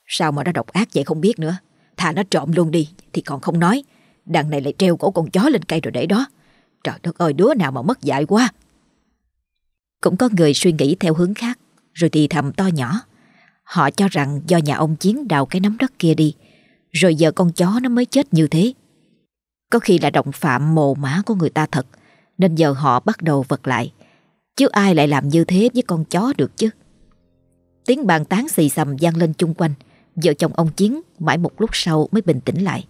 Sao mà nó độc ác vậy không biết nữa. Thà nó trộm luôn đi, Thì còn không nói. Đằng này lại treo cổ con chó lên cây rồi để đó. Trời đất ơi, đứa nào mà mất dạy quá. Cũng có người suy nghĩ theo hướng khác, Rồi thì thầm to nhỏ. Họ cho rằng do nhà ông Chiến đào cái nắm đất kia đi, Rồi giờ con chó nó mới chết như thế. Có khi là động phạm mồ mã của người ta thật, Nên giờ họ bắt đầu vật lại. Chứ ai lại làm như thế với con chó được chứ? Tiếng bàn tán xì xầm vang lên chung quanh. Vợ chồng ông Chiến mãi một lúc sau mới bình tĩnh lại.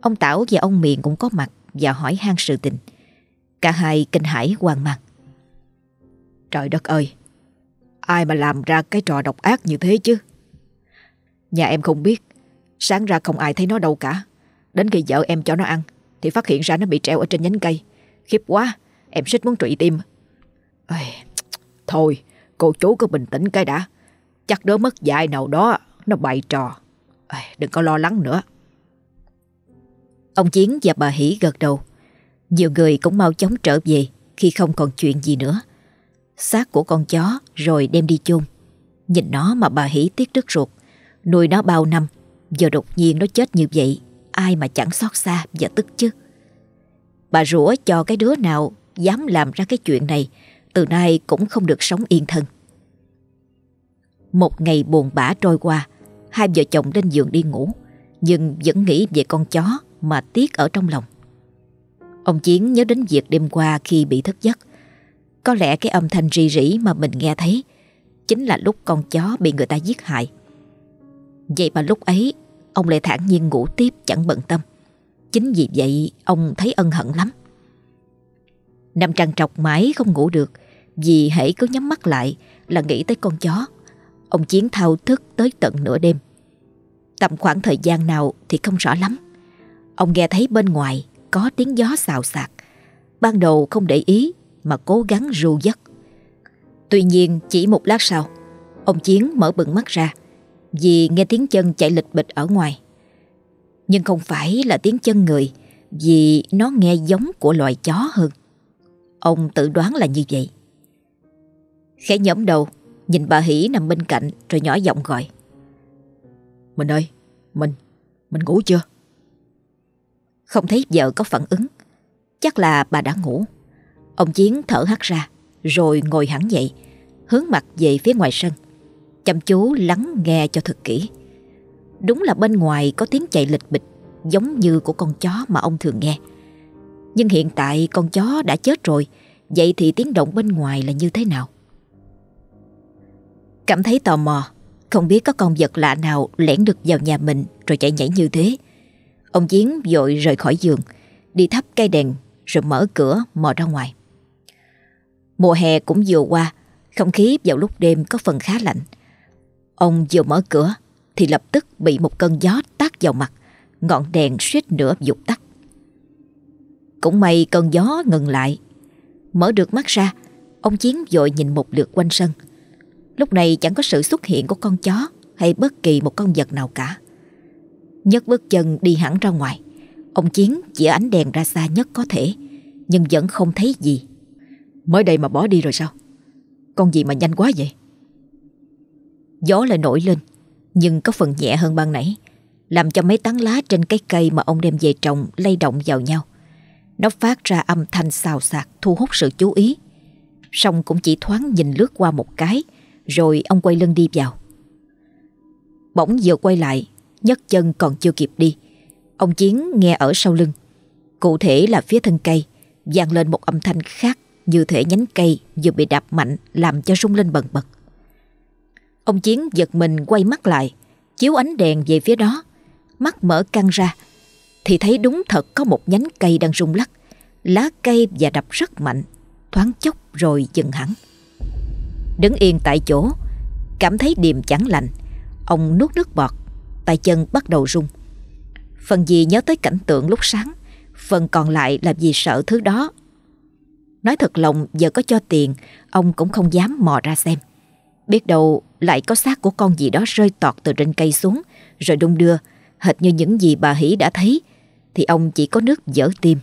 Ông Tảo và ông Miền cũng có mặt Và hỏi han sự tình. Cả hai kinh hãi hoang mang. Trời đất ơi! Ai mà làm ra cái trò độc ác như thế chứ? Nhà em không biết. Sáng ra không ai thấy nó đâu cả. Đến khi vợ em cho nó ăn Thì phát hiện ra nó bị treo ở trên nhánh cây. Khiếp quá Em xích muốn trụy tim. Ây, Thôi cô chú cứ bình tĩnh cái đã. Chắc đứa mất dạy nào đó Nó bày trò. Ây, Đừng có lo lắng nữa. Ông Chiến và bà Hỷ gật đầu. Nhiều người cũng mau chóng trở về Khi không còn chuyện gì nữa xác của con chó rồi đem đi chôn. Nhìn nó mà bà Hỉ tiếc đứt ruột. Nuôi nó bao năm, Giờ đột nhiên nó chết như vậy, Ai mà chẳng xót xa và tức chứ? Bà rủa cho cái đứa nào Dám làm ra cái chuyện này, Từ nay cũng không được sống yên thân. Một ngày buồn bã trôi qua, Hai vợ chồng lên giường đi ngủ, Nhưng vẫn nghĩ về con chó Mà tiếc ở trong lòng. Ông Chiến nhớ đến việc đêm qua khi bị thức giấc có lẽ cái âm thanh rì rỉ mà mình nghe thấy chính là lúc con chó bị người ta giết hại. Vậy mà lúc ấy, ông lại thản nhiên ngủ tiếp chẳng bận tâm. Chính vì vậy, ông thấy ân hận lắm. Nằm Trăng trọc mãi không ngủ được vì hãy cứ nhắm mắt lại là nghĩ tới con chó. Ông Chiến thao thức tới tận nửa đêm. Tầm khoảng thời gian nào thì không rõ lắm. Ông nghe thấy bên ngoài có tiếng gió xào xạc. Ban đầu không để ý mà cố gắng ru dắt. Tuy nhiên chỉ một lát sau, ông Chiến mở bừng mắt ra vì nghe tiếng chân chạy lịch bịch ở ngoài. Nhưng không phải là tiếng chân người vì nó nghe giống của loài chó hơn. Ông tự đoán là như vậy. Khẽ nhóm đầu, nhìn bà Hỷ nằm bên cạnh rồi nhỏ giọng gọi. Mình ơi, mình, mình ngủ chưa? Không thấy vợ có phản ứng, chắc là bà đã ngủ. Ông Chiến thở hắt ra, rồi ngồi hẳn dậy, hướng mặt về phía ngoài sân. Chăm chú lắng nghe cho thật kỹ. Đúng là bên ngoài có tiếng chạy lịch bịch, giống như của con chó mà ông thường nghe. Nhưng hiện tại con chó đã chết rồi, vậy thì tiếng động bên ngoài là như thế nào? Cảm thấy tò mò, không biết có con vật lạ nào lẻn được vào nhà mình rồi chạy nhảy như thế. Ông Chiến vội rời khỏi giường, đi thắp cây đèn rồi mở cửa mò ra ngoài. Mùa hè cũng vừa qua, không khí vào lúc đêm có phần khá lạnh. Ông vừa mở cửa thì lập tức bị một cơn gió tát vào mặt, ngọn đèn suýt nữa vụt tắt. Cũng may cơn gió ngừng lại. Mở được mắt ra, ông Chiến vội nhìn một lượt quanh sân. Lúc này chẳng có sự xuất hiện của con chó hay bất kỳ một con vật nào cả. Nhất bước chân đi hẳn ra ngoài. Ông Chiến chỉ ánh đèn ra xa nhất có thể, nhưng vẫn không thấy gì. Mới đây mà bỏ đi rồi sao? Con gì mà nhanh quá vậy? Gió lại nổi lên, nhưng có phần nhẹ hơn ban nãy, làm cho mấy tán lá trên cái cây mà ông đem về trồng lay động vào nhau. Nó phát ra âm thanh xào xạc thu hút sự chú ý. Xong cũng chỉ thoáng nhìn lướt qua một cái, rồi ông quay lưng đi vào. Bỗng vừa quay lại, nhấc chân còn chưa kịp đi. Ông Chiến nghe ở sau lưng. Cụ thể là phía thân cây, vang lên một âm thanh khác như thể nhánh cây vừa bị đạp mạnh làm cho rung lên bần bật. Ông Chiến giật mình quay mắt lại, chiếu ánh đèn về phía đó, mắt mở căng ra, thì thấy đúng thật có một nhánh cây đang rung lắc, lá cây và đập rất mạnh, thoáng chốc rồi dừng hẳn. Đứng yên tại chỗ, cảm thấy điềm chẳng lành, ông nuốt nước bọt, tay chân bắt đầu rung. Phần gì nhớ tới cảnh tượng lúc sáng, phần còn lại là vì sợ thứ đó Nói thật lòng, giờ có cho tiền, Ông cũng không dám mò ra xem. Biết đâu lại có xác của con gì đó rơi tọt từ trên cây xuống, Rồi đung đưa. Hệt như những gì bà Hỷ đã thấy, Thì ông chỉ có nước dở tim.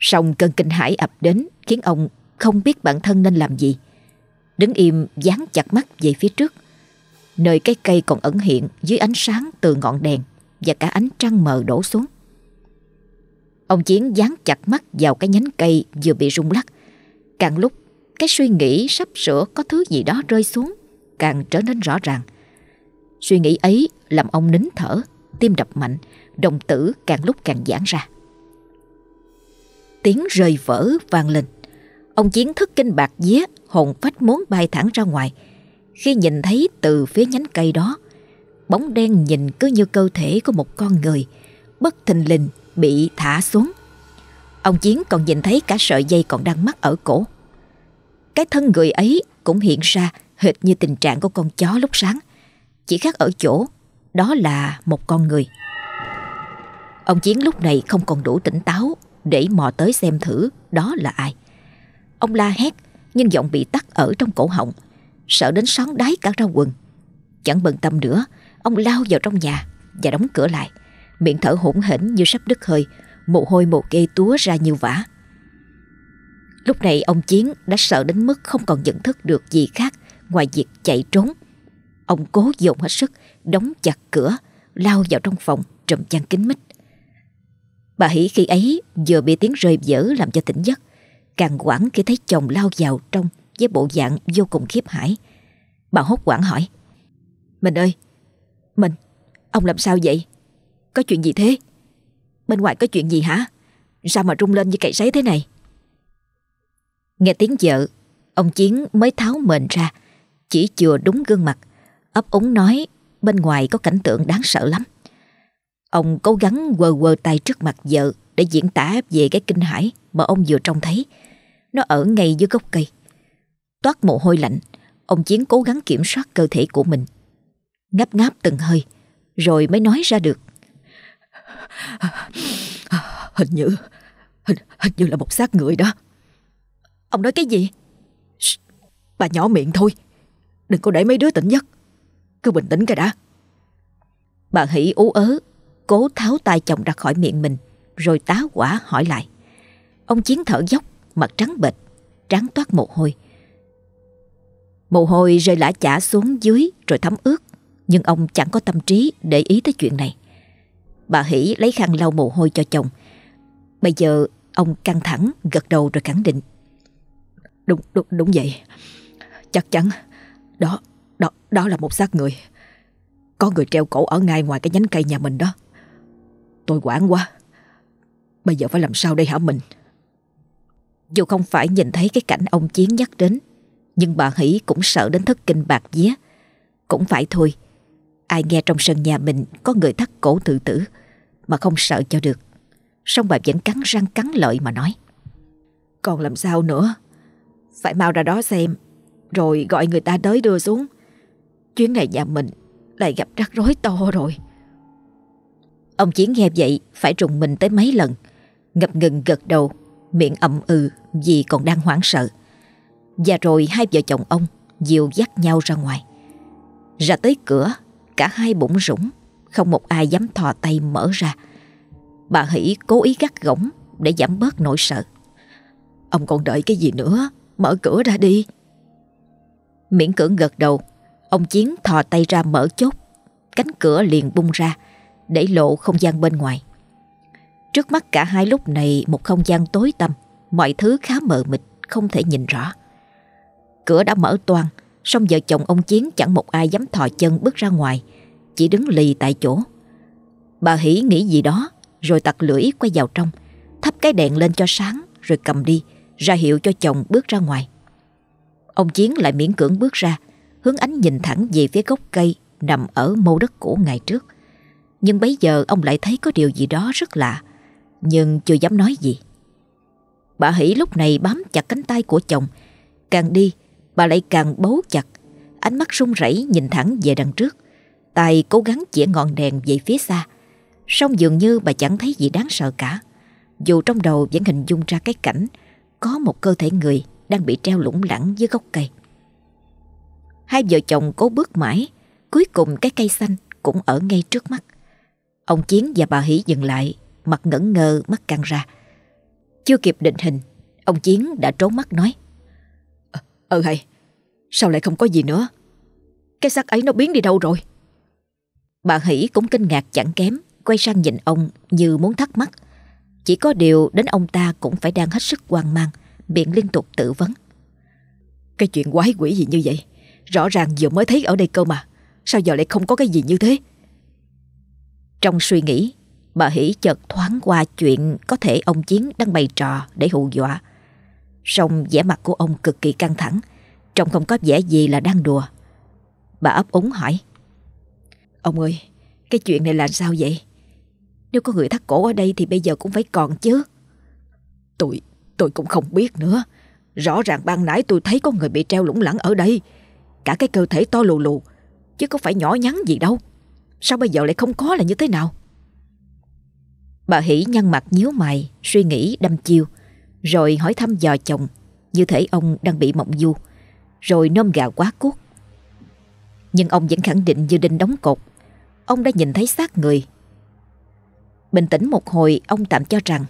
Song cơn kinh hãi ập đến, Khiến ông không biết bản thân nên làm gì. Đứng im, dán chặt mắt về phía trước. Nơi cái cây còn ẩn hiện Dưới ánh sáng từ ngọn đèn Và cả ánh trăng mờ đổ xuống. Ông Chiến dán chặt mắt vào cái nhánh cây vừa bị rung lắc. Càng lúc, cái suy nghĩ sắp sửa có thứ gì đó rơi xuống càng trở nên rõ ràng. Suy nghĩ ấy làm ông nín thở, tim đập mạnh, đồng tử càng lúc càng giãn ra. Tiếng rơi vỡ vang lên. Ông Chiến thức kinh bạc vía, hồn phách muốn bay thẳng ra ngoài. Khi nhìn thấy từ phía nhánh cây đó, bóng đen nhìn cứ như cơ thể của một con người, bất thình lình bị thả xuống. Ông Chiến còn nhìn thấy cả sợi dây còn đang mắc ở cổ. Cái thân người ấy cũng hiện ra hệt như tình trạng của con chó lúc sáng. Chỉ khác ở chỗ, đó là một con người. Ông Chiến lúc này không còn đủ tỉnh táo để mò tới xem thử đó là ai. Ông la hét nhưng giọng bị tắt ở trong cổ họng, sợ đến xón đáy cả ra quần. Chẳng bận tâm nữa, ông lao vào trong nhà và đóng cửa lại miệng thở hổn hển như sắp đứt hơi, mồ hôi một kê túa ra như vã. Lúc này ông Chiến đã sợ đến mức không còn nhận thức được gì khác ngoài việc chạy trốn. Ông cố dồn hết sức, đóng chặt cửa, lao vào trong phòng, trùm chăn kín mít. Bà Hỷ khi ấy vừa bị tiếng rơi vỡ làm cho tỉnh giấc, càng quảng khi thấy chồng lao vào trong với bộ dạng vô cùng khiếp hải. Bà hốt quảng hỏi, Mình ơi, mình, ông làm sao vậy? Có chuyện gì thế? Bên ngoài có chuyện gì hả? Sao mà rung lên như cậy sấy thế này? Nghe tiếng vợ, ông Chiến mới tháo mền ra, chỉ chừa đúng gương mặt, ấp úng nói bên ngoài có cảnh tượng đáng sợ lắm. Ông cố gắng quờ quờ tay trước mặt vợ để diễn tả về cái kinh hãi mà ông vừa trông thấy. Nó ở ngay dưới gốc cây. Toát mồ hôi lạnh, ông Chiến cố gắng kiểm soát cơ thể của mình. Ngáp ngáp từng hơi, rồi mới nói ra được. Hình như, hình, hình như là một xác người đó. Ông nói cái gì? bà nhỏ miệng thôi. Đừng có để mấy đứa tỉnh giấc. Cứ bình tĩnh cái đã. Bà hỉ ú ớ, cố tháo tay chồng ra khỏi miệng mình, rồi tá quả hỏi lại. Ông Chiến thở dốc, mặt trắng bệch, trắng toát mồ hôi. Mồ hôi rơi lã chả xuống dưới rồi thấm ướt, nhưng ông chẳng có tâm trí để ý tới chuyện này. Bà Hỷ lấy khăn lau mồ hôi cho chồng. Bây giờ ông căng thẳng gật đầu rồi khẳng định. Đúng, đúng, đúng vậy. Chắc chắn đó, đó, đó là một xác người. Có người treo cổ ở ngay ngoài cái nhánh cây nhà mình đó. Tôi quản quá. Bây giờ phải làm sao đây hả mình? Dù không phải nhìn thấy cái cảnh ông Chiến nhắc đến, nhưng bà Hỷ cũng sợ đến thất kinh bạc vía. Cũng phải thôi, ai nghe trong sân nhà mình có người thắt cổ tự tử mà không sợ cho được. Xong bà vẫn cắn răng cắn lợi mà nói. Còn làm sao nữa? Phải mau ra đó xem, rồi gọi người ta tới đưa xuống. Chuyến này nhà mình lại gặp rắc rối to rồi. Ông Chiến nghe vậy phải trùng mình tới mấy lần, ngập ngừng gật đầu, miệng ậm ừ vì còn đang hoảng sợ. Và rồi hai vợ chồng ông dìu dắt nhau ra ngoài. Ra tới cửa, cả hai bụng rủng, không một ai dám thò tay mở ra. Bà Hỷ cố ý gắt gỏng để giảm bớt nỗi sợ. Ông còn đợi cái gì nữa, mở cửa ra đi. Miễn cưỡng gật đầu, ông Chiến thò tay ra mở chốt, cánh cửa liền bung ra, để lộ không gian bên ngoài. Trước mắt cả hai lúc này một không gian tối tăm, mọi thứ khá mờ mịt, không thể nhìn rõ. Cửa đã mở toàn song vợ chồng ông Chiến chẳng một ai dám thò chân bước ra ngoài, chỉ đứng lì tại chỗ. Bà Hỷ nghĩ gì đó, rồi tặc lưỡi quay vào trong, thắp cái đèn lên cho sáng, rồi cầm đi, ra hiệu cho chồng bước ra ngoài. Ông Chiến lại miễn cưỡng bước ra, hướng ánh nhìn thẳng về phía gốc cây nằm ở mô đất cũ ngày trước. Nhưng bấy giờ ông lại thấy có điều gì đó rất lạ, nhưng chưa dám nói gì. Bà Hỷ lúc này bám chặt cánh tay của chồng, càng đi bà lại càng bấu chặt, ánh mắt run rẩy nhìn thẳng về đằng trước, tài cố gắng chĩa ngọn đèn về phía xa. Song dường như bà chẳng thấy gì đáng sợ cả, dù trong đầu vẫn hình dung ra cái cảnh có một cơ thể người đang bị treo lủng lẳng dưới gốc cây. Hai vợ chồng cố bước mãi, cuối cùng cái cây xanh cũng ở ngay trước mắt. Ông Chiến và bà Hỷ dừng lại, mặt ngẩn ngơ, mắt căng ra. Chưa kịp định hình, ông Chiến đã trốn mắt nói. Ừ hay, sao lại không có gì nữa? Cái xác ấy nó biến đi đâu rồi? Bà Hỷ cũng kinh ngạc chẳng kém, quay sang nhìn ông như muốn thắc mắc. Chỉ có điều đến ông ta cũng phải đang hết sức hoang mang, miệng liên tục tự vấn. Cái chuyện quái quỷ gì như vậy? Rõ ràng vừa mới thấy ở đây cơ mà. Sao giờ lại không có cái gì như thế? Trong suy nghĩ, bà Hỷ chợt thoáng qua chuyện có thể ông Chiến đang bày trò để hù dọa. Song vẻ mặt của ông cực kỳ căng thẳng, trông không có vẻ gì là đang đùa. Bà ấp úng hỏi. Ông ơi, cái chuyện này là sao vậy? Nếu có người thắt cổ ở đây thì bây giờ cũng phải còn chứ. Tôi, tôi cũng không biết nữa. Rõ ràng ban nãy tôi thấy có người bị treo lủng lẳng ở đây. Cả cái cơ thể to lù lù, chứ có phải nhỏ nhắn gì đâu. Sao bây giờ lại không có là như thế nào? Bà Hỷ nhăn mặt nhíu mày, suy nghĩ đâm chiêu, rồi hỏi thăm dò chồng, như thể ông đang bị mộng du, rồi nôm gà quá cuốc. Nhưng ông vẫn khẳng định như đinh đóng cột, ông đã nhìn thấy xác người. Bình tĩnh một hồi, ông tạm cho rằng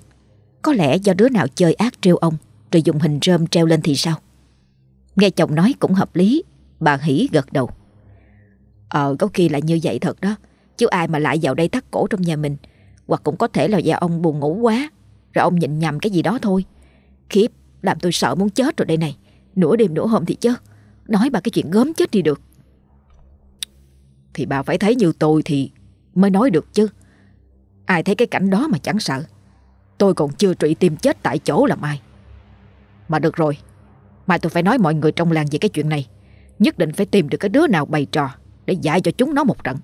có lẽ do đứa nào chơi ác trêu ông, rồi dùng hình rơm treo lên thì sao? Nghe chồng nói cũng hợp lý, bà hỉ gật đầu. Ờ có khi là như vậy thật đó Chứ ai mà lại vào đây thắt cổ trong nhà mình Hoặc cũng có thể là do ông buồn ngủ quá Rồi ông nhịn nhầm cái gì đó thôi Khiếp làm tôi sợ muốn chết rồi đây này. Nửa đêm nửa hôm thì chứ Nói bà cái chuyện gớm chết đi được. Thì bà phải thấy như tôi thì Mới nói được chứ. Ai thấy cái cảnh đó mà chẳng sợ. Tôi còn chưa trị tim chết tại chỗ làm ai Mà được rồi. Mai tôi phải nói mọi người trong làng về cái chuyện này. Nhất định phải tìm được cái đứa nào bày trò Để dạy cho chúng nó một trận.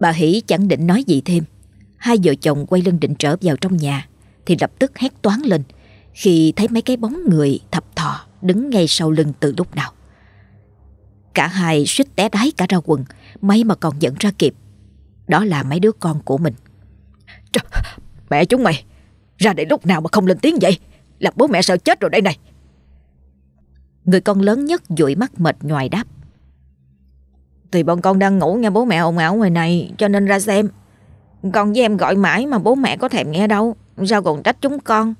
Bà Hỷ chẳng định nói gì thêm. Hai vợ chồng quay lưng định trở vào trong nhà. Thì lập tức hét toán lên Khi thấy mấy cái bóng người thập thò Đứng ngay sau lưng từ lúc nào. Cả hai suýt té đáy cả ra quần May mà còn dẫn ra kịp. Đó là mấy đứa con của mình. Trời, Mẹ chúng mày Ra đây lúc nào mà không lên tiếng vậy? Làm bố mẹ sợ chết rồi đây này. Người con lớn nhất dụi mắt mệt nhoài đáp. Thì bọn con đang ngủ nghe bố mẹ ồn ào ngoài này Cho nên ra xem. Con với em gọi mãi mà bố mẹ có thèm nghe đâu Sao còn trách chúng con.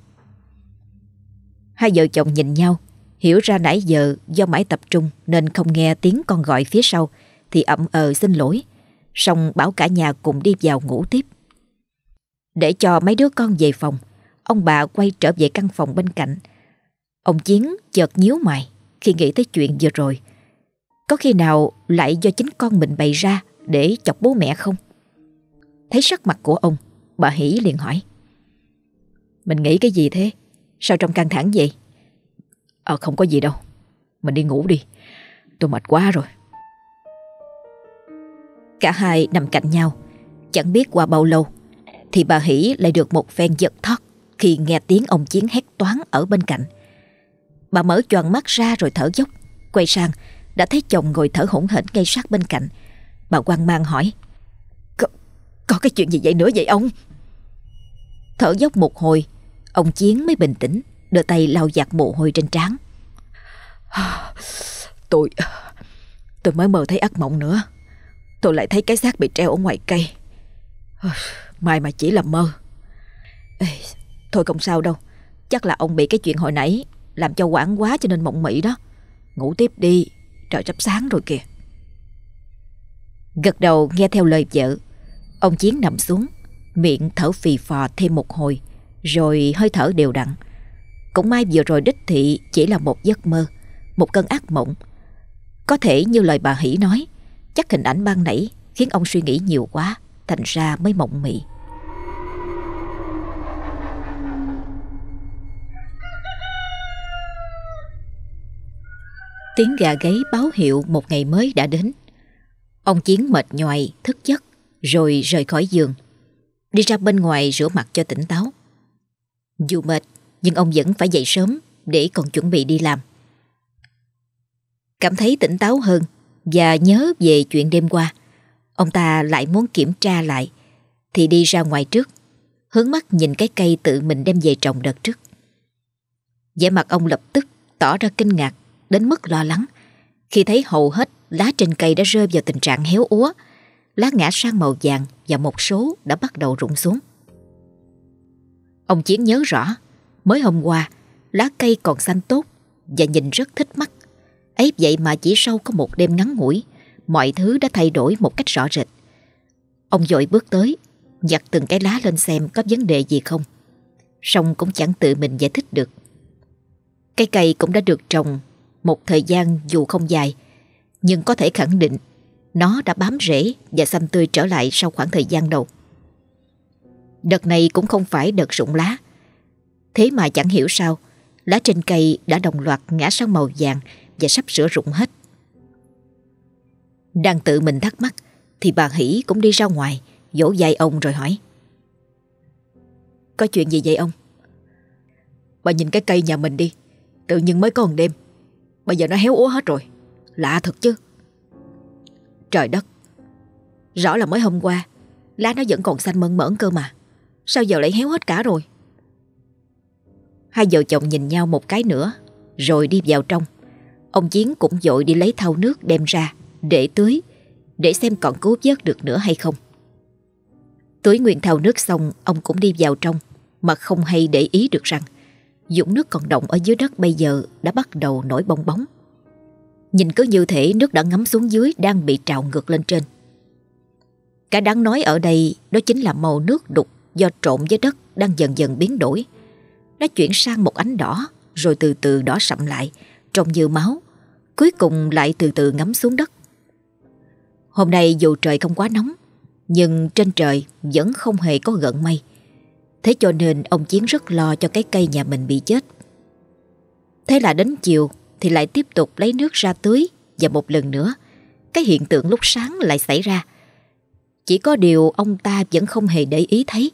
Hai vợ chồng nhìn nhau, Hiểu ra nãy giờ do mãi tập trung Nên không nghe tiếng con gọi phía sau, Thì ậm ờ xin lỗi, Xong bảo cả nhà cùng đi vào ngủ tiếp. Để cho mấy đứa con về phòng, Ông bà quay trở về căn phòng bên cạnh. Ông Chiến chợt nhíu mày Khi nghĩ tới chuyện vừa rồi. Có khi nào lại do chính con mình bày ra Để chọc bố mẹ không? Thấy sắc mặt của ông, Bà Hỷ liền hỏi. Mình nghĩ cái gì thế? Sao trong căng thẳng vậy? Ờ không có gì đâu. Mình đi ngủ đi. Tôi mệt quá rồi. Cả hai nằm cạnh nhau. Chẳng biết qua bao lâu Thì bà Hỷ lại được một phen giật thoát Khi nghe tiếng ông Chiến hét toán ở bên cạnh. Bà mở choàng mắt ra rồi thở dốc Quay sang Đã thấy chồng ngồi thở hổn hển ngay sát bên cạnh. Bà quan mang hỏi có, có cái chuyện gì vậy nữa vậy ông? Thở dốc một hồi Ông Chiến mới bình tĩnh Đưa tay lau giặt mồ hôi trên trán. Tôi Tôi mới mơ thấy ác mộng nữa. Tôi lại thấy cái xác bị treo ở ngoài cây. Mai mà chỉ là mơ. Ê, Thôi không sao đâu. Chắc là ông bị cái chuyện hồi nãy Làm cho quảng quá cho nên mộng mị đó. Ngủ tiếp đi Trời sắp sáng rồi kìa. Gật đầu nghe theo lời vợ Ông Chiến nằm xuống. Miệng thở phì phò thêm một hồi Rồi hơi thở đều đặn. Cũng may vừa rồi đích thị chỉ là một giấc mơ Một cơn ác mộng. Có thể như lời bà Hỷ nói Chắc hình ảnh ban nãy khiến ông suy nghĩ nhiều quá Thành ra mới mộng mị. Tiếng gà gáy báo hiệu một ngày mới đã đến. Ông Chiến mệt nhoài, thức giấc Rồi rời khỏi giường. Đi ra bên ngoài rửa mặt cho tỉnh táo Dù mệt nhưng ông vẫn phải dậy sớm để còn chuẩn bị đi làm. Cảm thấy tỉnh táo hơn và nhớ về chuyện đêm qua, ông ta lại muốn kiểm tra lại thì đi ra ngoài trước, hướng mắt nhìn cái cây tự mình đem về trồng đợt trước. vẻ mặt ông lập tức tỏ ra kinh ngạc đến mức lo lắng khi thấy hầu hết lá trên cây đã rơi vào tình trạng héo úa, lá ngã sang màu vàng và một số đã bắt đầu rụng xuống. Ông Chiến nhớ rõ Mới hôm qua, lá cây còn xanh tốt và nhìn rất thích mắt. Ấy vậy mà chỉ sau có một đêm ngắn ngủi, mọi thứ đã thay đổi một cách rõ rệt. Ông dội bước tới, nhặt từng cái lá lên xem có vấn đề gì không. Xong cũng chẳng tự mình giải thích được. Cây cây cũng đã được trồng một thời gian dù không dài, nhưng có thể khẳng định nó đã bám rễ và xanh tươi trở lại sau khoảng thời gian đầu. Đợt này cũng không phải đợt rụng lá, Thế mà chẳng hiểu sao Lá trên cây đã đồng loạt ngã sang màu vàng Và sắp sửa rụng hết. Đang tự mình thắc mắc Thì bà Hỷ cũng đi ra ngoài Vỗ vai ông rồi hỏi. Có chuyện gì vậy ông? Bà nhìn cái cây nhà mình đi Tự nhiên mới có một đêm. Bây giờ nó héo úa hết rồi Lạ thật chứ. Trời đất. Rõ là mới hôm qua, Lá nó vẫn còn xanh mơn mởn cơ mà. Sao giờ lại héo hết cả rồi? Hai vợ chồng nhìn nhau một cái nữa, Rồi đi vào trong. Ông Chiến cũng dội đi lấy thau nước đem ra, Để tưới, Để xem còn cứu vớt được nữa hay không. Tưới nguyên thau nước xong, Ông cũng đi vào trong, Mà không hay để ý được rằng Dũng nước còn động ở dưới đất bây giờ Đã bắt đầu nổi bong bóng. Nhìn cứ như thể nước đã ngấm xuống dưới Đang bị trào ngược lên trên. Cái đáng nói ở đây Đó chính là màu nước đục Do trộn với đất đang dần dần biến đổi. Nó chuyển sang một ánh đỏ, Rồi từ từ đỏ sậm lại, Trông như máu, Cuối cùng lại từ từ ngấm xuống đất. Hôm nay dù trời không quá nóng, Nhưng trên trời vẫn không hề có gợn mây. Thế cho nên ông Chiến rất lo cho cái cây nhà mình bị chết. Thế là đến chiều thì lại tiếp tục lấy nước ra tưới và một lần nữa cái hiện tượng lúc sáng lại xảy ra. Chỉ có điều ông ta vẫn không hề để ý thấy.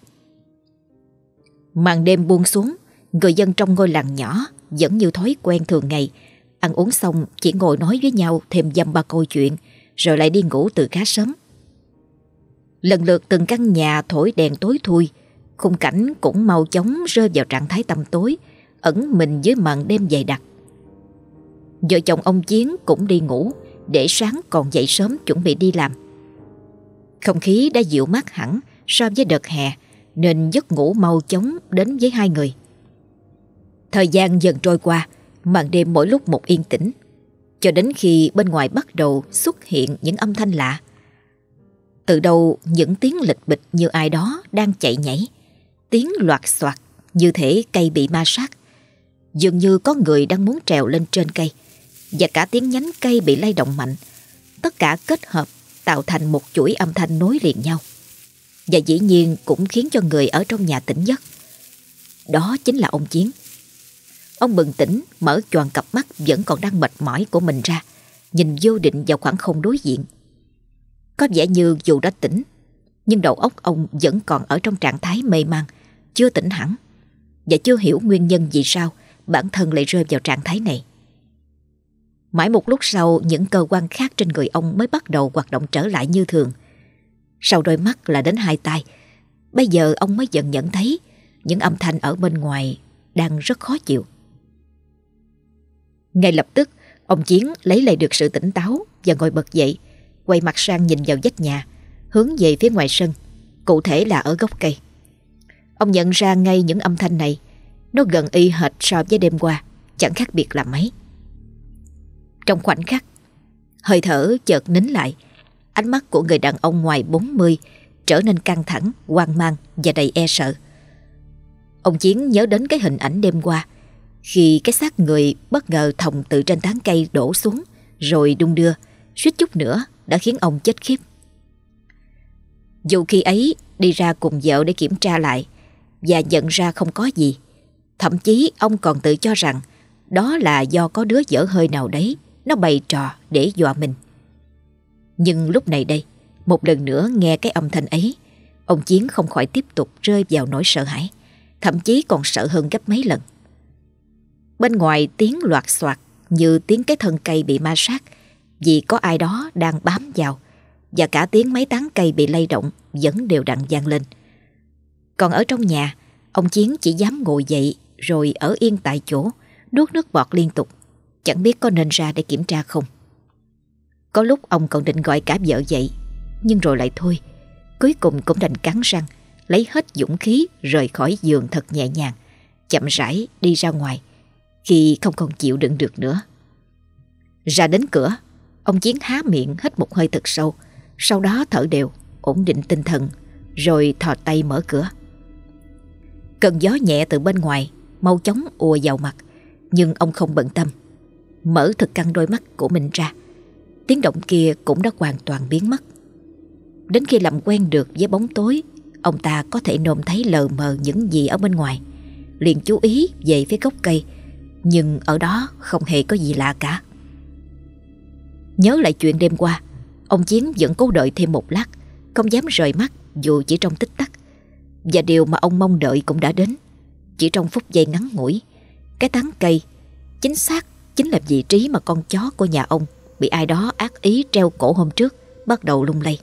Màn đêm buông xuống, người dân trong ngôi làng nhỏ vẫn như thói quen thường ngày. Ăn uống xong chỉ ngồi nói với nhau thêm dăm ba câu chuyện rồi lại đi ngủ từ khá sớm. Lần lượt từng căn nhà thổi đèn tối thui, khung cảnh cũng mau chóng rơi vào trạng thái tăm tối, ẩn mình dưới màn đêm dày đặc. Vợ chồng ông Chiến cũng đi ngủ để sáng còn dậy sớm chuẩn bị đi làm. Không khí đã dịu mát hẳn so với đợt hè nên giấc ngủ mau chóng đến với hai người. Thời gian dần trôi qua, màn đêm mỗi lúc một yên tĩnh, cho đến khi bên ngoài bắt đầu xuất hiện những âm thanh lạ. Từ đầu những tiếng lịch bịch như ai đó đang chạy nhảy, tiếng loạt xoạt như thể cây bị ma sát. Dường như có người đang muốn trèo lên trên cây và cả tiếng nhánh cây bị lay động mạnh. Tất cả kết hợp tạo thành một chuỗi âm thanh nối liền nhau. Và dĩ nhiên cũng khiến cho người ở trong nhà tỉnh giấc. Đó chính là ông Chiến. Ông bừng tỉnh, mở choàng cặp mắt vẫn còn đang mệt mỏi của mình ra, nhìn vô định vào khoảng không đối diện. Có vẻ như dù đã tỉnh, nhưng đầu óc ông vẫn còn ở trong trạng thái mê man, chưa tỉnh hẳn, và chưa hiểu nguyên nhân vì sao bản thân lại rơi vào trạng thái này. Mãi một lúc sau những cơ quan khác trên người ông mới bắt đầu hoạt động trở lại như thường. Sau đôi mắt là đến hai tay. Bây giờ ông mới dần nhận thấy những âm thanh ở bên ngoài đang rất khó chịu. Ngay lập tức, ông Chiến lấy lại được sự tỉnh táo và ngồi bật dậy, quay mặt sang nhìn vào vách nhà, hướng về phía ngoài sân, cụ thể là ở gốc cây. Ông nhận ra ngay những âm thanh này, nó gần y hệt so với đêm qua, chẳng khác biệt là mấy. Trong khoảnh khắc, hơi thở chợt nín lại, ánh mắt của người đàn ông ngoài 40 trở nên căng thẳng, hoang mang và đầy e sợ. Ông Chiến nhớ đến cái hình ảnh đêm qua, khi cái xác người bất ngờ thòng từ trên tán cây đổ xuống rồi đung đưa, suýt chút nữa đã khiến ông chết khiếp. Dù khi ấy đi ra cùng vợ để kiểm tra lại và nhận ra không có gì, thậm chí ông còn tự cho rằng đó là do có đứa dở hơi nào đấy nó bày trò để dọa mình. Nhưng lúc này đây, một lần nữa nghe cái âm thanh ấy, ông Chiến không khỏi tiếp tục rơi vào nỗi sợ hãi, thậm chí còn sợ hơn gấp mấy lần. Bên ngoài tiếng loạt soạt như tiếng cái thân cây bị ma sát vì có ai đó đang bám vào và cả tiếng mấy tán cây bị lay động vẫn đều đặn vang lên. Còn ở trong nhà, ông Chiến chỉ dám ngồi dậy rồi ở yên tại chỗ, nuốt nước bọt liên tục, chẳng biết có nên ra để kiểm tra không. Có lúc ông còn định gọi cả vợ dậy, nhưng rồi lại thôi, cuối cùng cũng đành cắn răng, lấy hết dũng khí rời khỏi giường thật nhẹ nhàng, chậm rãi đi ra ngoài, khi không còn chịu đựng được nữa. Ra đến cửa, ông Chiến há miệng hít một hơi thật sâu, sau đó thở đều, ổn định tinh thần, rồi thò tay mở cửa. Cơn gió nhẹ từ bên ngoài, mau chóng ùa vào mặt, nhưng ông không bận tâm. Mở thật căng đôi mắt của mình ra, tiếng động kia cũng đã hoàn toàn biến mất. Đến khi làm quen được với bóng tối, ông ta có thể nôm thấy lờ mờ những gì ở bên ngoài, liền chú ý về phía gốc cây, nhưng ở đó không hề có gì lạ cả. Nhớ lại chuyện đêm qua Ông Chiến vẫn cố đợi thêm một lát Không dám rời mắt dù chỉ trong tích tắc. Và điều mà ông mong đợi cũng đã đến Chỉ trong phút giây ngắn ngủi Cái tán cây Chính xác chính là vị trí mà con chó của nhà ông Bị ai đó ác ý treo cổ hôm trước Bắt đầu lung lay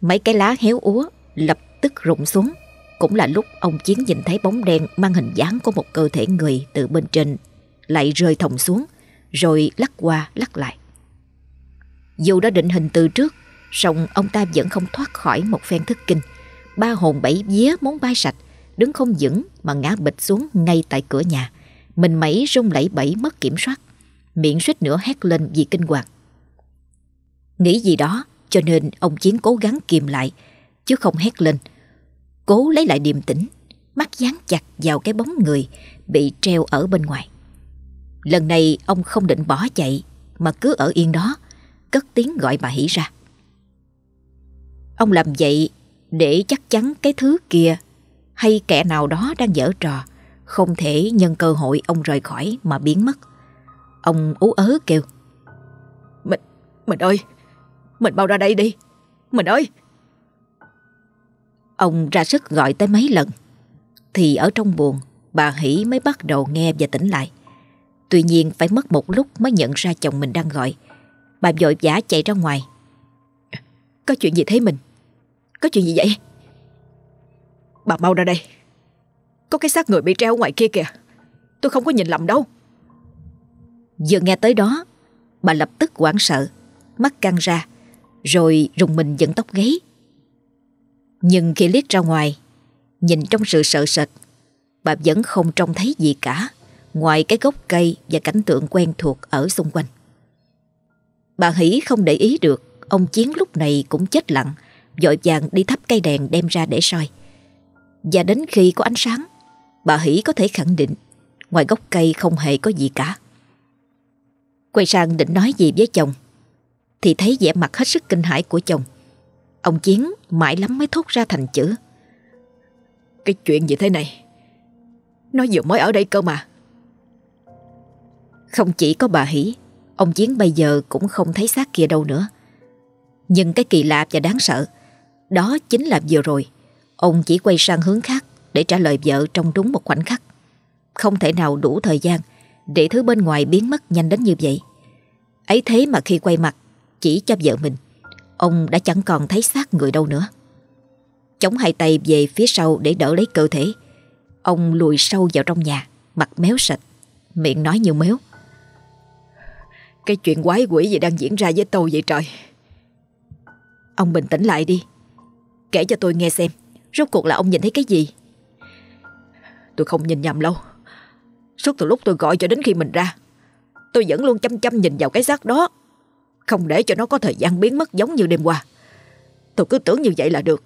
Mấy cái lá héo úa Lập tức rụng xuống cũng là lúc ông Chiến nhìn thấy bóng đen mang hình dáng của một cơ thể người từ bên trên lại rơi thòng xuống rồi lắc qua lắc lại. Dù đã định hình từ trước, song ông ta vẫn không thoát khỏi một phen thức kinh. Ba hồn bảy vía muốn bay sạch, đứng không vững mà ngã bịch xuống ngay tại cửa nhà. Mình mẩy rung lẩy bẩy mất kiểm soát, miệng suýt nữa hét lên vì kinh hoàng. Nghĩ gì đó, cho nên ông Chiến cố gắng kìm lại, chứ không hét lên, cố lấy lại điềm tĩnh, mắt dán chặt vào cái bóng người bị treo ở bên ngoài. Lần này ông không định bỏ chạy mà cứ ở yên đó, cất tiếng gọi bà Hỷ ra. Ông làm vậy để chắc chắn cái thứ kia hay kẻ nào đó đang dở trò không thể nhân cơ hội ông rời khỏi mà biến mất. Ông ú ớ kêu. Mình, mình ơi, mình bao ra đây đi, mình ơi. Ông ra sức gọi tới mấy lần, thì ở trong buồn, bà Hỷ mới bắt đầu nghe và tỉnh lại. Tuy nhiên phải mất một lúc mới nhận ra chồng mình đang gọi. Bà vội vã chạy ra ngoài. Có chuyện gì thế mình? Có chuyện gì vậy? Bà mau ra đây. Có cái xác người bị treo ngoài kia kìa. Tôi không có nhìn lầm đâu. Vừa nghe tới đó, bà lập tức hoảng sợ, mắt căng ra, rồi rùng mình dẫn tóc gáy. Nhưng khi liếc ra ngoài, nhìn trong sự sợ sệt, bà vẫn không trông thấy gì cả, ngoài cái gốc cây và cảnh tượng quen thuộc ở xung quanh. Bà Hỷ không để ý được, ông Chiến lúc này cũng chết lặng, dội vàng đi thắp cây đèn đem ra để soi. Và đến khi có ánh sáng, bà Hỷ có thể khẳng định ngoài gốc cây không hề có gì cả. Quay sang định nói gì với chồng Thì thấy vẻ mặt hết sức kinh hãi của chồng. Ông Chiến mãi lắm mới thốt ra thành chữ. Cái chuyện gì thế này Nó vừa mới ở đây cơ mà. Không chỉ có bà Hỷ Ông Chiến bây giờ cũng không thấy xác kia đâu nữa. Nhưng cái kỳ lạ và đáng sợ Đó chính là vừa rồi Ông chỉ quay sang hướng khác Để trả lời vợ trong đúng một khoảnh khắc. Không thể nào đủ thời gian Để thứ bên ngoài biến mất nhanh đến như vậy. Ấy thế mà khi quay mặt Chỉ cho vợ mình Ông đã chẳng còn thấy xác người đâu nữa. Chống hai tay về phía sau Để đỡ lấy cơ thể Ông lùi sâu vào trong nhà Mặt méo sạch Miệng nói như méo Cái chuyện quái quỷ gì đang diễn ra với tôi vậy trời? Ông bình tĩnh lại đi Kể cho tôi nghe xem Rốt cuộc là ông nhìn thấy cái gì Tôi không nhìn nhầm lâu. Suốt từ lúc tôi gọi cho đến khi mình ra, Tôi vẫn luôn chăm chăm nhìn vào cái xác đó. Không để cho nó có thời gian biến mất giống như đêm qua. Tôi cứ tưởng như vậy là được.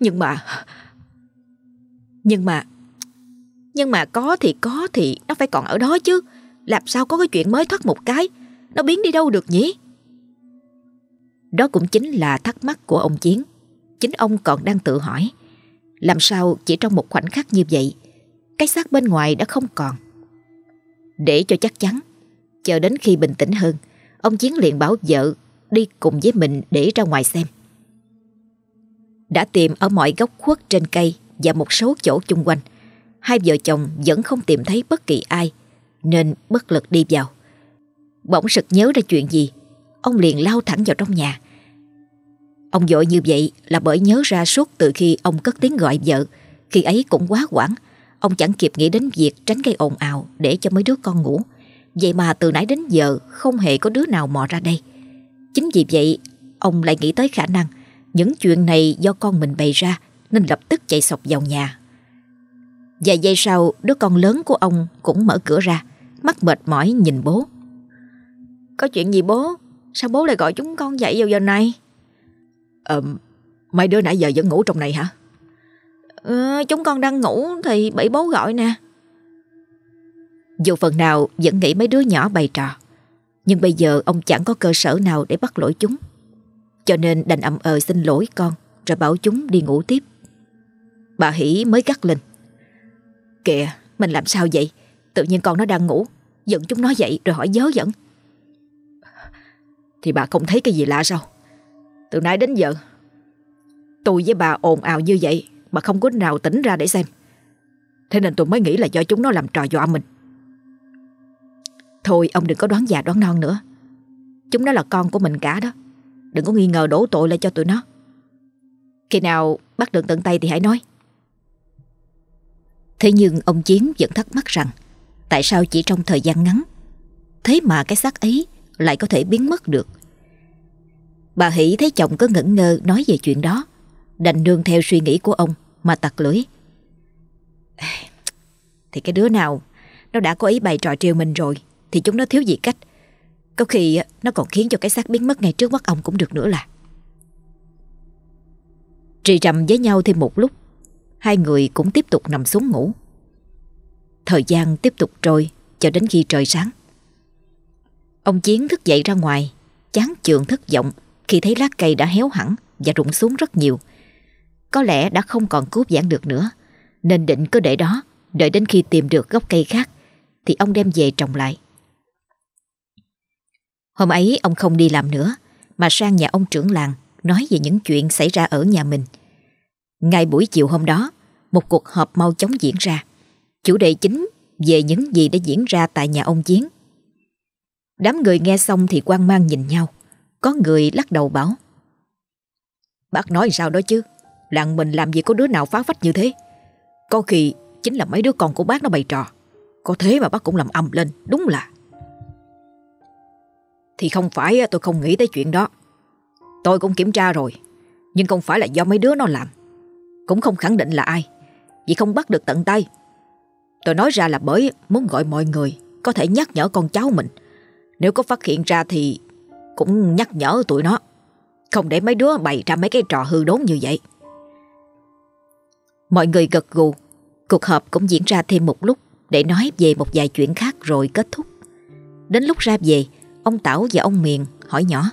Nhưng mà Nhưng mà Nhưng mà có thì có thì Nó phải còn ở đó chứ. Làm sao có cái chuyện mới thoát một cái? Nó biến đi đâu được nhỉ? Đó cũng chính là thắc mắc của ông Chiến. Chính ông còn đang tự hỏi, Làm sao chỉ trong một khoảnh khắc như vậy cái xác bên ngoài đã không còn. Để cho chắc chắn, Chờ đến khi bình tĩnh hơn, Ông Chiến liền bảo vợ Đi cùng với mình để ra ngoài xem. Đã tìm ở mọi góc khuất trên cây Và một số chỗ chung quanh, Hai vợ chồng vẫn không tìm thấy bất kỳ ai, Nên bất lực đi vào. Bỗng sực nhớ ra chuyện gì, Ông liền lao thẳng vào trong nhà. Ông dội như vậy là bởi nhớ ra suốt từ khi ông cất tiếng gọi vợ, Khi ấy cũng quá quảng Ông chẳng kịp nghĩ đến việc tránh gây ồn ào Để cho mấy đứa con ngủ Vậy mà từ nãy đến giờ không hề có đứa nào mò ra đây. Chính vì vậy, ông lại nghĩ tới khả năng những chuyện này do con mình bày ra nên lập tức chạy sọc vào nhà. Vài giây sau, đứa con lớn của ông cũng mở cửa ra, mắt mệt mỏi nhìn bố. Có chuyện gì bố? Sao bố lại gọi chúng con dậy vào giờ này? Ờ, mấy đứa nãy giờ vẫn ngủ trong này hả? Ờ, chúng con đang ngủ thì bị bố gọi nè. Dù phần nào vẫn nghĩ mấy đứa nhỏ bày trò Nhưng bây giờ ông chẳng có cơ sở nào để bắt lỗi chúng. Cho nên đành ậm ờ xin lỗi con Rồi bảo chúng đi ngủ tiếp. Bà Hỷ mới gắt lên. Kìa mình làm sao vậy? Tự nhiên con nó đang ngủ giận chúng nó dậy rồi hỏi dớ dẫn. Thì bà không thấy cái gì lạ sao? Từ nãy đến giờ Tôi với bà ồn ào như vậy mà không có nào tỉnh ra để xem. Thế nên tôi mới nghĩ là do chúng nó làm trò dọa mình. Thôi, ông đừng có đoán già đoán non nữa. Chúng nó là con của mình cả đó. Đừng có nghi ngờ đổ tội lại cho tụi nó. Khi nào bắt được tận tay thì hãy nói. Thế nhưng ông Chiến vẫn thắc mắc rằng, Tại sao chỉ trong thời gian ngắn, Thế mà cái xác ấy lại có thể biến mất được? Bà Hỷ thấy chồng có ngẩn ngơ nói về chuyện đó. Đành nương theo suy nghĩ của ông mà tặc lưỡi. Thì cái đứa nào Nó đã có ý bày trò trêu mình rồi thì chúng nó thiếu gì cách. Có khi nó còn khiến cho cái xác biến mất ngay trước mắt ông cũng được nữa là. Trì rầm với nhau thêm một lúc, Hai người cũng tiếp tục nằm xuống ngủ. Thời gian tiếp tục trôi Cho đến khi trời sáng. Ông Chiến thức dậy ra ngoài, Chán chường thất vọng Khi thấy lá cây đã héo hẳn Và rụng xuống rất nhiều. Có lẽ đã không còn cứu vãn được nữa. Nên định cứ để đó, Đợi đến khi tìm được gốc cây khác, Thì ông đem về trồng lại. Hôm ấy, ông không đi làm nữa, Mà sang nhà ông trưởng làng, Nói về những chuyện xảy ra ở nhà mình. Ngay buổi chiều hôm đó, Một cuộc họp mau chóng diễn ra. Chủ đề chính về những gì đã diễn ra tại nhà ông Chiến Đám người nghe xong thì quan mang nhìn nhau. Có người lắc đầu bảo, Bác nói sao đó chứ? Làng mình làm gì có đứa nào phá phách như thế? Có khi chính là mấy đứa con của bác nó bày trò. Có thế mà bác cũng làm ầm lên, Đúng là. Thì không phải tôi không nghĩ tới chuyện đó. Tôi cũng kiểm tra rồi, Nhưng không phải là do mấy đứa nó làm. Cũng không khẳng định là ai, Vì không bắt được tận tay. Tôi nói ra là bởi muốn gọi mọi người Có thể nhắc nhở con cháu mình. Nếu có phát hiện ra thì Cũng nhắc nhở tụi nó, Không để mấy đứa bày ra mấy cái trò hư đốn như vậy. Mọi người gật gù. Cuộc họp cũng diễn ra thêm một lúc Để nói về một vài chuyện khác rồi kết thúc. Đến lúc ra về, Ông Tảo và ông Miền hỏi nhỏ.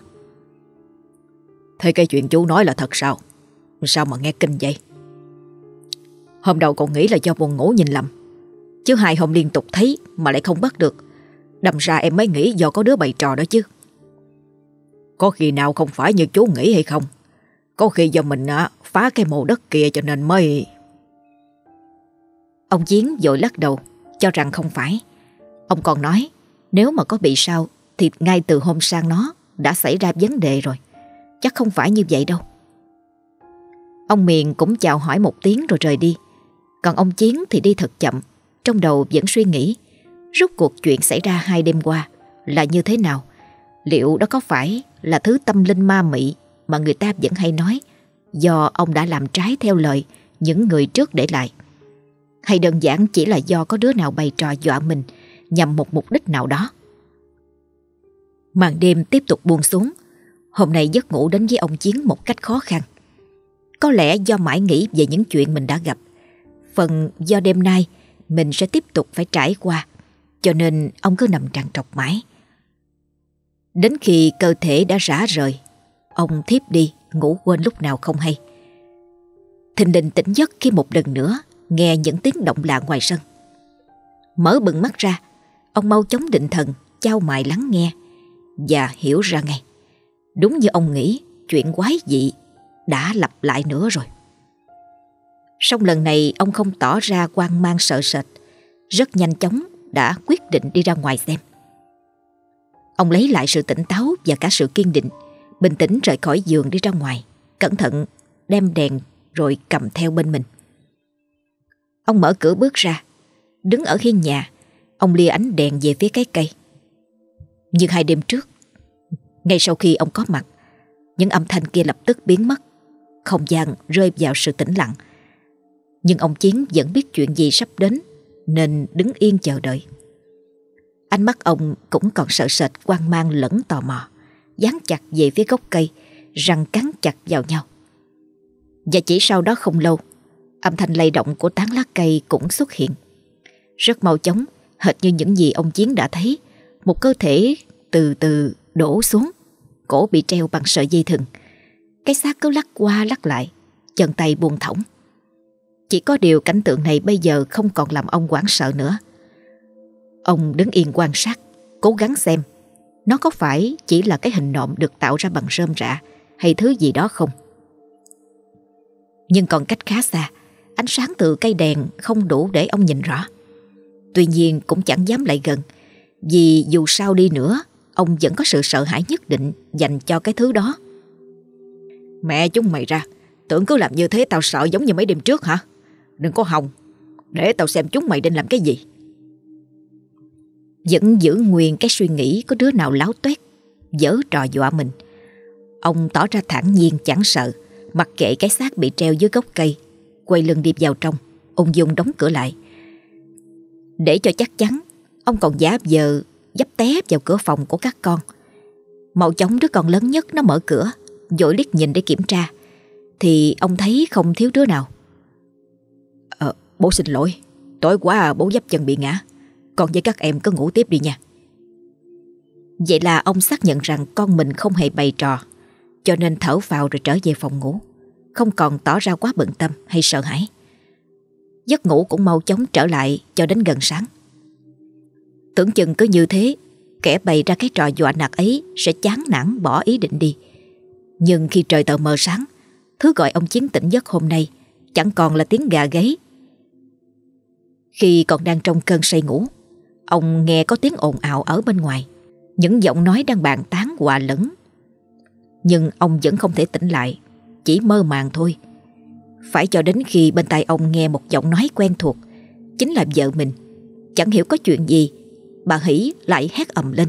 Thế cái chuyện chú nói là thật sao? Sao mà nghe kinh vậy? Hôm đầu còn nghĩ là do buồn ngủ nhìn lầm, Chứ hai hôm liên tục thấy Mà lại không bắt được. Đâm ra em mới nghĩ do có đứa bày trò đó chứ. Có khi nào không phải như chú nghĩ hay không? Có khi do mình à, phá cái mồ đất kia cho nên mới Ông Chiến vội lắc đầu, Cho rằng không phải. Ông còn nói, Nếu mà có bị sao, Thì ngay từ hôm sang nó Đã xảy ra vấn đề rồi. Chắc không phải như vậy đâu. Ông Miền cũng chào hỏi một tiếng rồi rời đi. Còn ông Chiến thì đi thật chậm, Trong đầu vẫn suy nghĩ, Rốt cuộc chuyện xảy ra hai đêm qua Là như thế nào? Liệu đó có phải là thứ tâm linh ma mị Mà người ta vẫn hay nói Do ông đã làm trái theo lời Những người trước để lại? Hay đơn giản chỉ là do có đứa nào bày trò dọa mình nhằm một mục đích nào đó. Màn đêm tiếp tục buông xuống. Hôm nay giấc ngủ đến với ông Chiến một cách khó khăn. Có lẽ do mãi nghĩ về những chuyện mình đã gặp. Phần do đêm nay mình sẽ tiếp tục phải trải qua. Cho nên ông cứ nằm trằn trọc mãi. Đến khi cơ thể đã rã rời, ông thiếp đi, ngủ quên lúc nào không hay. Thình đình tỉnh giấc khi một lần nữa nghe những tiếng động lạ ngoài sân. Mở bừng mắt ra, ông mau chóng định thần, trao mài lắng nghe và hiểu ra ngay. Đúng như ông nghĩ, chuyện quái dị đã lặp lại nữa rồi. Song lần này ông không tỏ ra quan mang sợ sệt, rất nhanh chóng đã quyết định đi ra ngoài xem. Ông lấy lại sự tỉnh táo và cả sự kiên định, bình tĩnh rời khỏi giường đi ra ngoài, cẩn thận đem đèn rồi cầm theo bên mình. Ông mở cửa bước ra. Đứng ở hiên nhà, Ông lia ánh đèn về phía cái cây. Nhưng hai đêm trước, Ngay sau khi ông có mặt, Những âm thanh kia lập tức biến mất, Không gian rơi vào sự tĩnh lặng. Nhưng ông Chiến vẫn biết chuyện gì sắp đến, Nên đứng yên chờ đợi. Ánh mắt ông cũng còn sợ sệt quan mang lẫn tò mò, Dán chặt về phía gốc cây, Răng cắn chặt vào nhau. Và chỉ sau đó không lâu Âm thanh lay động của tán lá cây cũng xuất hiện. Rất mau chóng, Hệt như những gì ông Chiến đã thấy, Một cơ thể từ từ đổ xuống, Cổ bị treo bằng sợi dây thừng. Cái xác cứ lắc qua lắc lại, Chân tay buông thõng. Chỉ có điều cảnh tượng này bây giờ Không còn làm ông hoảng sợ nữa. Ông đứng yên quan sát, Cố gắng xem Nó có phải chỉ là cái hình nộm Được tạo ra bằng rơm rạ Hay thứ gì đó không. Nhưng còn cách khá xa Ánh sáng từ cây đèn không đủ để ông nhìn rõ. Tuy nhiên cũng chẳng dám lại gần, Vì dù sao đi nữa, Ông vẫn có sự sợ hãi nhất định Dành cho cái thứ đó. Mẹ chúng mày ra, Tưởng cứ làm như thế tao sợ giống như mấy đêm trước hả? Đừng có hòng, Để tao xem chúng mày định làm cái gì. Vẫn giữ nguyên cái suy nghĩ Có đứa nào láo tuét, Dở trò dọa mình. Ông tỏ ra thản nhiên chẳng sợ, Mặc kệ cái xác bị treo dưới gốc cây quay lưng đi vào trong, ông dung đóng cửa lại. Để cho chắc chắn, ông còn giả vờ dấp té vào cửa phòng của các con. Màu chóng đứa con lớn nhất nó mở cửa, dội liếc nhìn để kiểm tra, thì ông thấy không thiếu đứa nào. Ờ, bố xin lỗi, tối quá à, bố dấp chân bị ngã, con với các em cứ ngủ tiếp đi nha. Vậy là ông xác nhận rằng con mình không hề bày trò, cho nên thở vào rồi trở về phòng ngủ không còn tỏ ra quá bận tâm hay sợ hãi. Giấc ngủ cũng mau chóng trở lại cho đến gần sáng. Tưởng chừng cứ như thế, Kẻ bày ra cái trò dọa nạt ấy Sẽ chán nản bỏ ý định đi. Nhưng khi trời tờ mờ sáng, Thứ gọi ông Chiến tỉnh giấc hôm nay Chẳng còn là tiếng gà gáy. Khi còn đang trong cơn say ngủ, Ông nghe có tiếng ồn ào ở bên ngoài. Những giọng nói đang bàn tán hòa lẫn. Nhưng ông vẫn không thể tỉnh lại. Chỉ mơ màng thôi. Phải cho đến khi bên tai ông nghe một giọng nói quen thuộc Chính là vợ mình. Chẳng hiểu có chuyện gì Bà Hỷ lại hét ầm lên.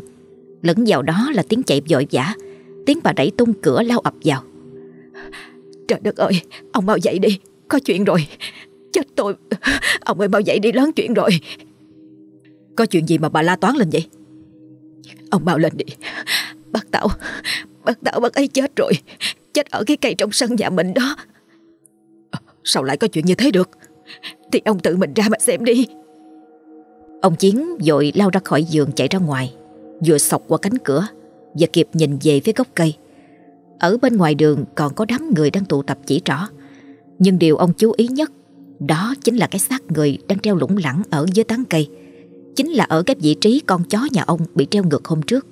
Lẫn vào đó là tiếng chạy vội vã Tiếng bà đẩy tung cửa lao ập vào. Trời đất ơi Ông mau dậy đi Có chuyện rồi. Chết tôi Ông ơi mau dậy đi lớn chuyện rồi. Có chuyện gì mà bà la toán lên vậy? Ông mau lên đi Bác Tảo Bác Tảo bác ấy chết rồi. Chết ở cái cây trong sân nhà mình đó. Sao lại có chuyện như thế được? Thì ông tự mình ra mà xem đi. Ông Chiến dội lao ra khỏi giường chạy ra ngoài, Vừa sọc qua cánh cửa Và kịp nhìn về phía gốc cây. Ở bên ngoài đường còn có đám người đang tụ tập chỉ trỏ. Nhưng điều ông chú ý nhất, Đó chính là cái xác người đang treo lủng lẳng ở dưới tán cây. Chính là ở cái vị trí con chó nhà ông bị treo ngược hôm trước.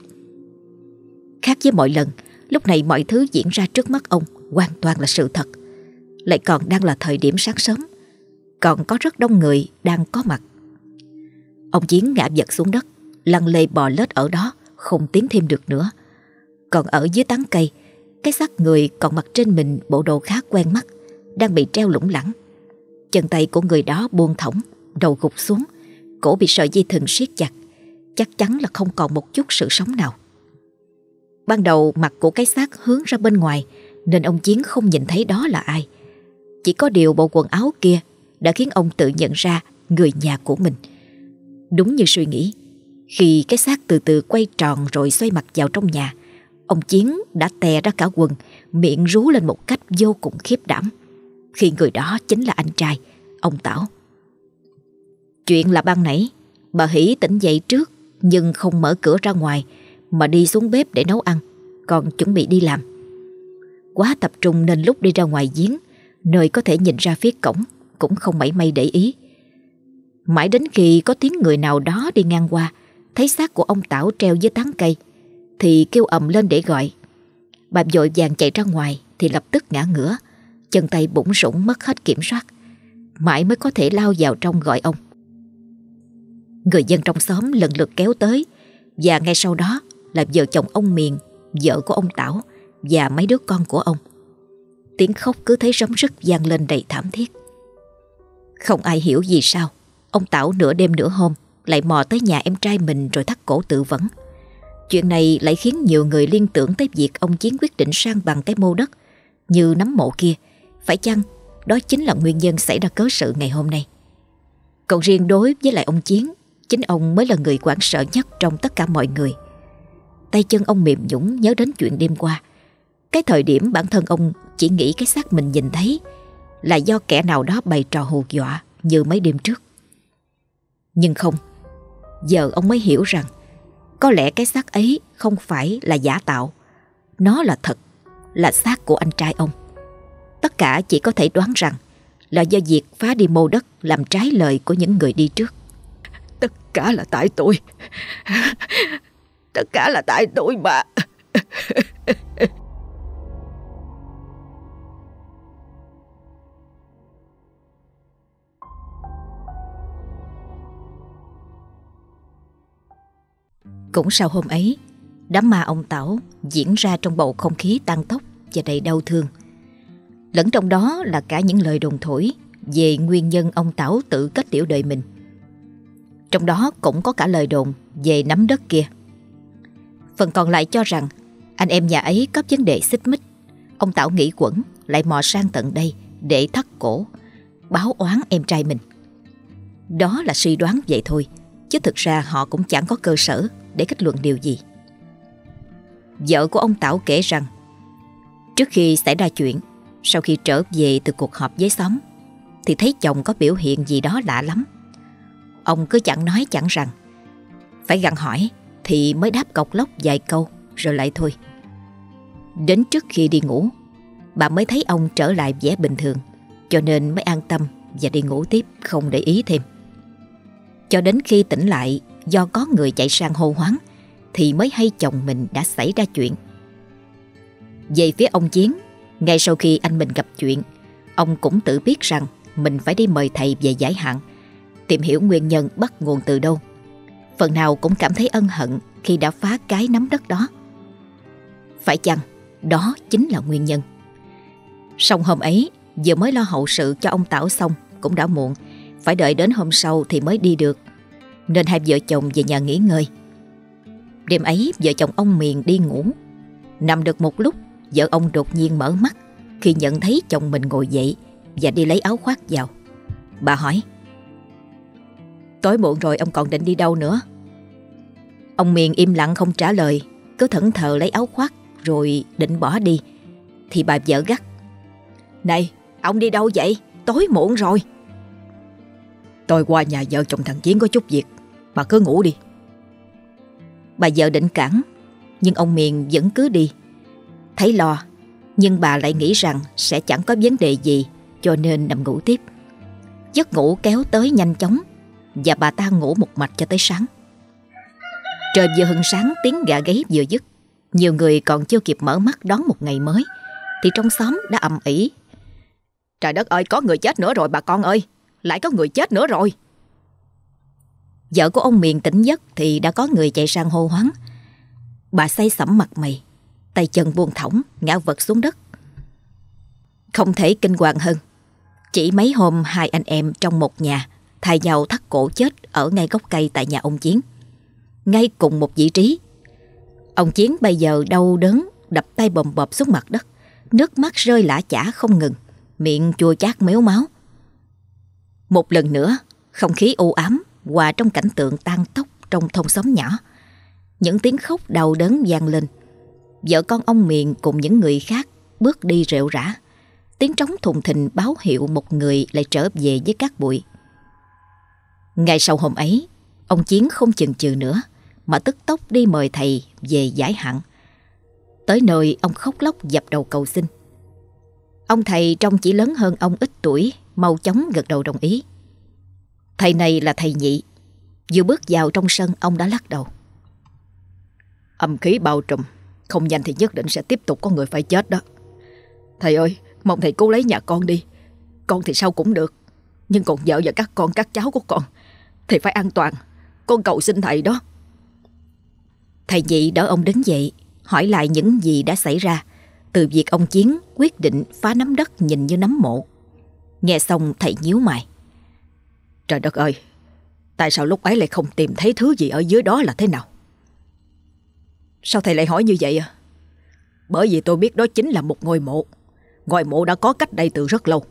Khác với mọi lần. Lúc này mọi thứ diễn ra trước mắt ông Hoàn toàn là sự thật. Lại còn đang là thời điểm sáng sớm. Còn có rất đông người đang có mặt. Ông Chiến ngã vật xuống đất, Lăn lê bò lết ở đó, Không tiến thêm được nữa. Còn ở dưới tán cây, Cái xác người còn mặc trên mình bộ đồ khá quen mắt, Đang bị treo lủng lẳng. Chân tay của người đó buông thõng, Đầu gục xuống, Cổ bị sợi dây thừng siết chặt. Chắc chắn là không còn một chút sự sống nào. Ban đầu mặt của cái xác hướng ra bên ngoài, Nên ông Chiến không nhìn thấy đó là ai. Chỉ có điều bộ quần áo kia Đã khiến ông tự nhận ra người nhà của mình. Đúng như suy nghĩ, Khi cái xác từ từ quay tròn rồi xoay mặt vào trong nhà, Ông Chiến đã tè ra cả quần, Miệng rú lên một cách vô cùng khiếp đảm. Khi người đó chính là anh trai, Ông Tảo. Chuyện là ban nãy, Bà Hỷ tỉnh dậy trước, Nhưng không mở cửa ra ngoài mà đi xuống bếp để nấu ăn, Còn chuẩn bị đi làm. Quá tập trung nên lúc đi ra ngoài giếng, Nơi có thể nhìn ra phía cổng, Cũng không mảy may để ý. Mãi đến khi có tiếng người nào đó đi ngang qua, Thấy xác của ông Tảo treo dưới tán cây, Thì kêu ầm lên để gọi. Bà vội vàng chạy ra ngoài Thì lập tức ngã ngửa, Chân tay bụng rủng mất hết kiểm soát, Mãi mới có thể lao vào trong gọi ông. Người dân trong xóm lần lượt kéo tới, Và ngay sau đó là vợ chồng ông Miền Vợ của ông Tảo Và mấy đứa con của ông Tiếng khóc cứ thấy rống rứt vang lên đầy thảm thiết Không ai hiểu gì sao Ông Tảo nửa đêm nửa hôm lại mò tới nhà em trai mình rồi thắt cổ tự vẫn. Chuyện này lại khiến nhiều người liên tưởng tới việc ông Chiến quyết định sang bằng cái mô đất như nắm mộ kia. Phải chăng đó chính là nguyên nhân xảy ra cớ sự ngày hôm nay? Còn riêng đối với lại ông Chiến, chính ông mới là người quản sợ nhất trong tất cả mọi người. Tay chân ông mềm nhũng nhớ đến chuyện đêm qua. Cái thời điểm bản thân ông chỉ nghĩ cái xác mình nhìn thấy là do kẻ nào đó bày trò hù dọa như mấy đêm trước. Nhưng không, Giờ ông mới hiểu rằng Có lẽ cái xác ấy không phải là giả tạo, Nó là thật, Là xác của anh trai ông Tất cả chỉ có thể đoán rằng Là do việc phá đi mô đất Làm trái lời của những người đi trước Tất cả là tại tôi Tất cả là tại tôi mà Cũng sau hôm ấy, đám ma ông Tảo diễn ra trong bầu không khí tăng tốc và đầy đau thương. Lẫn trong đó là cả những lời đồn thổi về nguyên nhân ông Tảo tự kết tiểu đời mình. Trong đó cũng có cả lời đồn về nắm đất kia. Phần còn lại cho rằng anh em nhà ấy có vấn đề xích mích. Ông Tảo nghĩ quẩn lại mò sang tận đây để thắt cổ, báo oán em trai mình. Đó là suy đoán vậy thôi, chứ thực ra họ cũng chẳng có cơ sở để kết luận điều gì. Vợ của ông Tảo kể rằng trước khi xảy ra chuyện, sau khi trở về từ cuộc họp với xóm, thì thấy chồng có biểu hiện gì đó lạ lắm. Ông cứ chẳng nói chẳng rằng, phải gặn hỏi thì mới đáp cọc lóc vài câu rồi lại thôi. Đến trước khi đi ngủ, bà mới thấy ông trở lại vẻ bình thường, cho nên mới an tâm và đi ngủ tiếp không để ý thêm. Cho đến khi tỉnh lại do có người chạy sang hô hoáng thì mới hay chồng mình đã xảy ra chuyện. Về phía ông Chiến, ngay sau khi anh mình gặp chuyện, ông cũng tự biết rằng mình phải đi mời thầy về giải hạn, tìm hiểu nguyên nhân bắt nguồn từ đâu. Phần nào cũng cảm thấy ân hận khi đã phá cái nắm đất đó. Phải chăng đó chính là nguyên nhân? Xong hôm ấy, vừa mới lo hậu sự cho ông Tảo xong cũng đã muộn, phải đợi đến hôm sau thì mới đi được. Nên hai vợ chồng về nhà nghỉ ngơi. Đêm ấy vợ chồng ông Miền đi ngủ. Nằm được một lúc, vợ ông đột nhiên mở mắt khi nhận thấy chồng mình ngồi dậy và đi lấy áo khoác vào. Bà hỏi Tối muộn rồi ông còn định đi đâu nữa? Ông Miền im lặng không trả lời, Cứ thẫn thờ lấy áo khoác Rồi định bỏ đi. Thì bà vợ gắt, Này, ông đi đâu vậy? Tối muộn rồi. Tôi qua nhà vợ chồng thằng Chiến có chút việc, Bà cứ ngủ đi. Bà vợ định cản, Nhưng ông Miền vẫn cứ đi. Thấy lo, Nhưng bà lại nghĩ rằng sẽ chẳng có vấn đề gì Cho nên nằm ngủ tiếp. Giấc ngủ kéo tới nhanh chóng. Và bà ta ngủ một mạch cho tới sáng. Trời vừa hừng sáng, tiếng gà gáy vừa dứt. Nhiều người còn chưa kịp mở mắt đón một ngày mới, Thì trong xóm đã ầm ĩ. Trời đất ơi, có người chết nữa rồi bà con ơi, Lại có người chết nữa rồi. Vợ của ông Miền tỉnh giấc Thì đã có người chạy sang hô hoáng. Bà say sẩm mặt mày, Tay chân buông thõng, Ngã vật xuống đất. Không thể kinh hoàng hơn. Chỉ mấy hôm hai anh em trong một nhà Thay nhau thắt cổ chết Ở ngay gốc cây tại nhà ông Chiến ngay cùng một vị trí. Ông Chiến bây giờ đau đớn, đập tay bầm bập xuống mặt đất, nước mắt rơi lã chả không ngừng, miệng chua chát méo máu. Một lần nữa, không khí u ám hòa trong cảnh tượng tan tóc trong thôn xóm nhỏ. Những tiếng khóc đau đớn vang lên. Vợ con ông Miền cùng những người khác bước đi rệu rã. Tiếng trống thùng thình báo hiệu một người lại trở về với các bụi. Ngày sau hôm ấy, ông Chiến không chần chừ nữa mà tức tốc đi mời thầy về giải hạn. Tới nơi ông khóc lóc dập đầu cầu xin. Ông thầy trông chỉ lớn hơn ông ít tuổi, mau chóng gật đầu đồng ý. Thầy này là thầy nhị. Vừa bước vào trong sân ông đã lắc đầu. Âm khí bao trùm, không nhanh thì nhất định sẽ tiếp tục có người phải chết đó. Thầy ơi, mong thầy cứu lấy nhà con đi. Con thì sao cũng được, nhưng còn vợ và các con các cháu của con, thì phải an toàn. Con cầu xin thầy đó. Thầy nhị đỡ ông đứng dậy, hỏi lại những gì đã xảy ra, từ việc ông Chiến quyết định phá nắm đất nhìn như nắm mộ. Nghe xong thầy nhíu mày. Trời đất ơi, tại sao lúc ấy lại không tìm thấy thứ gì ở dưới đó là thế nào? Sao thầy lại hỏi như vậy à? Bởi vì tôi biết đó chính là một ngôi mộ. Ngôi mộ đã có cách đây từ rất lâu.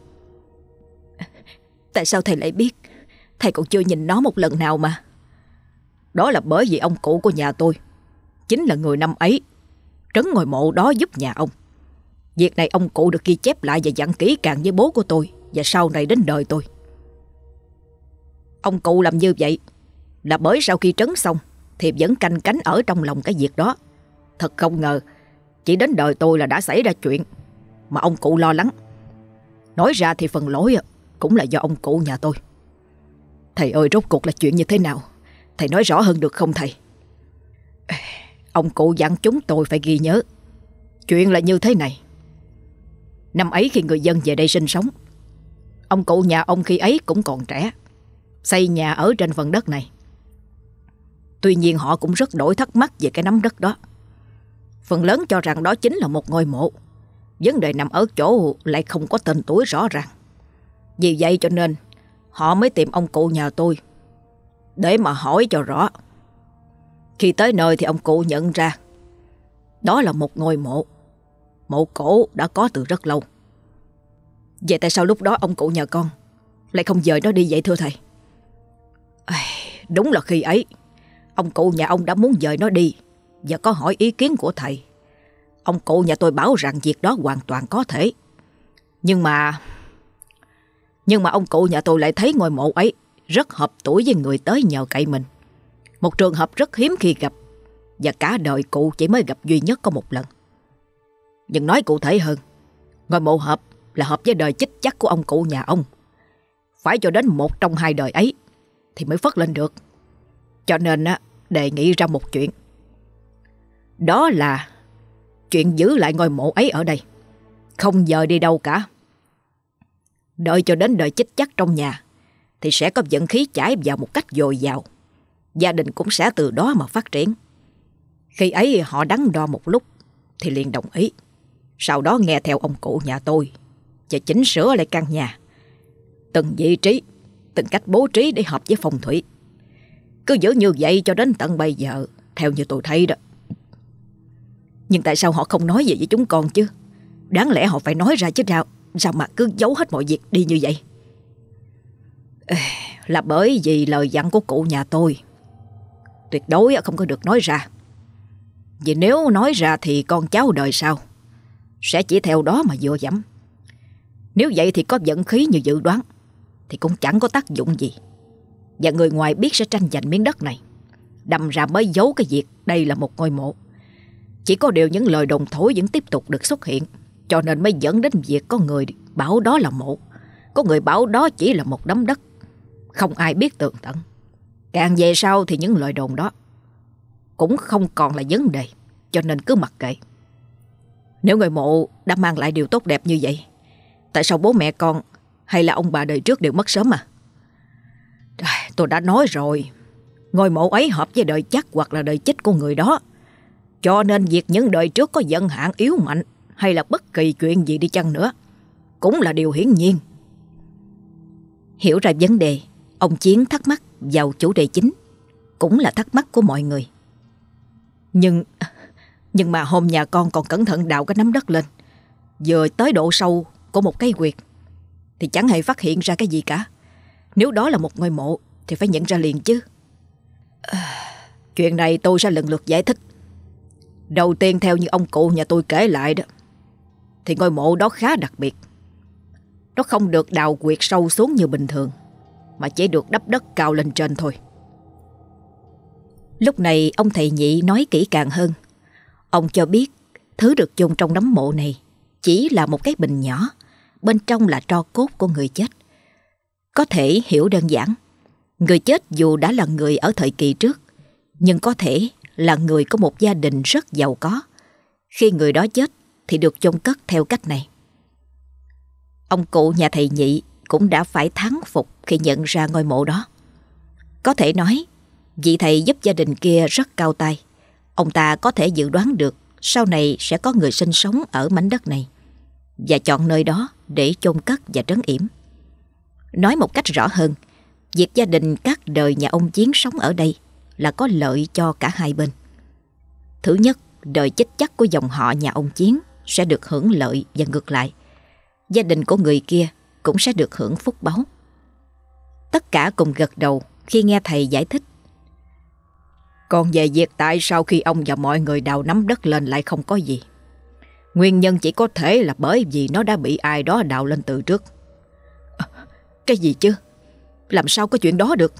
Tại sao thầy lại biết? Thầy còn chưa nhìn nó một lần nào mà. Đó là bởi vì ông cụ của nhà tôi chính là người năm ấy trấn ngôi mộ đó giúp nhà ông. Việc này ông cụ được ghi chép lại và dặn kỹ càng với bố của tôi và sau này đến đời tôi. Ông cụ làm như vậy là bởi sau khi trấn xong thì vẫn canh cánh ở trong lòng cái việc đó. Thật không ngờ, chỉ đến đời tôi là đã xảy ra chuyện mà ông cụ lo lắng. Nói ra thì phần lỗi cũng là do ông cụ nhà tôi. Thầy ơi, rốt cuộc là chuyện như thế nào? Thầy nói rõ hơn được không thầy? Ông cụ dặn chúng tôi phải ghi nhớ. Chuyện là như thế này. Năm ấy khi người dân về đây sinh sống, Ông cụ nhà ông khi ấy cũng còn trẻ, Xây nhà ở trên phần đất này. Tuy nhiên họ cũng rất đổi thắc mắc về cái nắm đất đó. Phần lớn cho rằng đó chính là một ngôi mộ. Vấn đề nằm ở chỗ lại không có tên tuổi rõ ràng. Vì vậy cho nên Họ mới tìm ông cụ nhà tôi. Để mà hỏi cho rõ. Khi tới nơi thì ông cụ nhận ra. Đó là một ngôi mộ. Mộ cổ đã có từ rất lâu. Vậy tại sao lúc đó ông cụ nhà con? Lại không dời nó đi vậy thưa thầy? À, Đúng là khi ấy Ông cụ nhà ông đã muốn dời nó đi Và có hỏi ý kiến của thầy. Ông cụ nhà tôi bảo rằng việc đó hoàn toàn có thể. Nhưng mà nhưng mà ông cụ nhà tôi lại thấy ngôi mộ ấy Rất hợp tuổi với người tới nhờ cậy mình. Một trường hợp rất hiếm khi gặp, Và cả đời cụ chỉ mới gặp duy nhất có một lần. Nhưng nói cụ thể hơn, Ngôi mộ hợp là hợp với đời chích chắc của ông cụ nhà ông. Phải cho đến một trong hai đời ấy Thì mới phất lên được. Cho nên á, đề nghị ra một chuyện. Đó là Chuyện giữ lại ngôi mộ ấy ở đây. Không giờ đi đâu cả. Đợi cho đến đời chích chắc trong nhà, Thì sẽ có vận khí chảy vào một cách dồi dào. Gia đình cũng sẽ từ đó mà phát triển. Khi ấy họ đắn đo một lúc, Thì liền đồng ý. Sau đó nghe theo ông cụ nhà tôi, Và chỉnh sửa lại căn nhà. Từng vị trí, Từng cách bố trí để hợp với phong thủy. Cứ giữ như vậy cho đến tận bây giờ, Theo như tôi thấy đó. Nhưng tại sao họ không nói gì với chúng con chứ? Đáng lẽ họ phải nói ra chứ nào Sao mà cứ giấu hết mọi việc đi như vậy? Là bởi vì lời dặn của cụ nhà tôi. Tuyệt đối không có được nói ra. Vì nếu nói ra thì con cháu đời sau Sẽ chỉ theo đó mà vừa dẫm. Nếu vậy thì có vận khí như dự đoán Thì cũng chẳng có tác dụng gì. Và người ngoài biết sẽ tranh giành miếng đất này. Đâm ra mới giấu cái việc đây là một ngôi mộ. Chỉ có điều những lời đồng thối vẫn tiếp tục được xuất hiện. Cho nên mới dẫn đến việc có người bảo đó là mộ Có người bảo đó chỉ là một đống đất Không ai biết tường tận Càng về sau thì những lời đồn đó cũng không còn là vấn đề, cho nên cứ mặc kệ. Nếu người mộ đã mang lại điều tốt đẹp như vậy, tại sao bố mẹ con hay là ông bà đời trước đều mất sớm à? Tôi đã nói rồi, ngôi mộ ấy hợp với đời chắc hoặc là đời chết của người đó. Cho nên việc những đời trước có dân hạn yếu mạnh hay là bất kỳ chuyện gì đi chăng nữa, cũng là điều hiển nhiên. Hiểu ra vấn đề, ông Chiến thắc mắc vào chủ đề chính Cũng là thắc mắc của mọi người. Nhưng Nhưng mà hôm nhà con còn cẩn thận đào cái nắm đất lên. Vừa tới độ sâu của một cây quyệt Thì chẳng hề phát hiện ra cái gì cả. Nếu đó là một ngôi mộ Thì phải nhận ra liền chứ. Chuyện này tôi sẽ lần lượt giải thích. Đầu tiên theo như ông cụ nhà tôi kể lại đó thì ngôi mộ đó khá đặc biệt Nó không được đào quyệt sâu xuống như bình thường mà chỉ được đắp đất cao lên trên thôi. Lúc này ông thầy nhị nói kỹ càng hơn. Ông cho biết thứ được chôn trong nấm mộ này chỉ là một cái bình nhỏ, bên trong là tro cốt của người chết. Có thể hiểu đơn giản, người chết dù đã là người ở thời kỳ trước, nhưng có thể là người có một gia đình rất giàu có. Khi người đó chết thì được chôn cất theo cách này. Ông cụ nhà thầy nhị cũng đã phải thắng phục khi nhận ra ngôi mộ đó. Có thể nói, vị thầy giúp gia đình kia rất cao tay. Ông ta có thể dự đoán được sau này sẽ có người sinh sống ở mảnh đất này và chọn nơi đó để chôn cất và trấn yểm. Nói một cách rõ hơn, việc gia đình các đời nhà ông Chiến sống ở đây là có lợi cho cả hai bên. Thứ nhất, đời chết chắc của dòng họ nhà ông Chiến sẽ được hưởng lợi và ngược lại. Gia đình của người kia cũng sẽ được hưởng phúc báu. Tất cả cùng gật đầu khi nghe thầy giải thích. Còn về việc tại sao khi ông và mọi người đào nắm đất lên lại không có gì. Nguyên nhân chỉ có thể là bởi vì nó đã bị ai đó đào lên từ trước. À, cái gì chứ? Làm sao có chuyện đó được?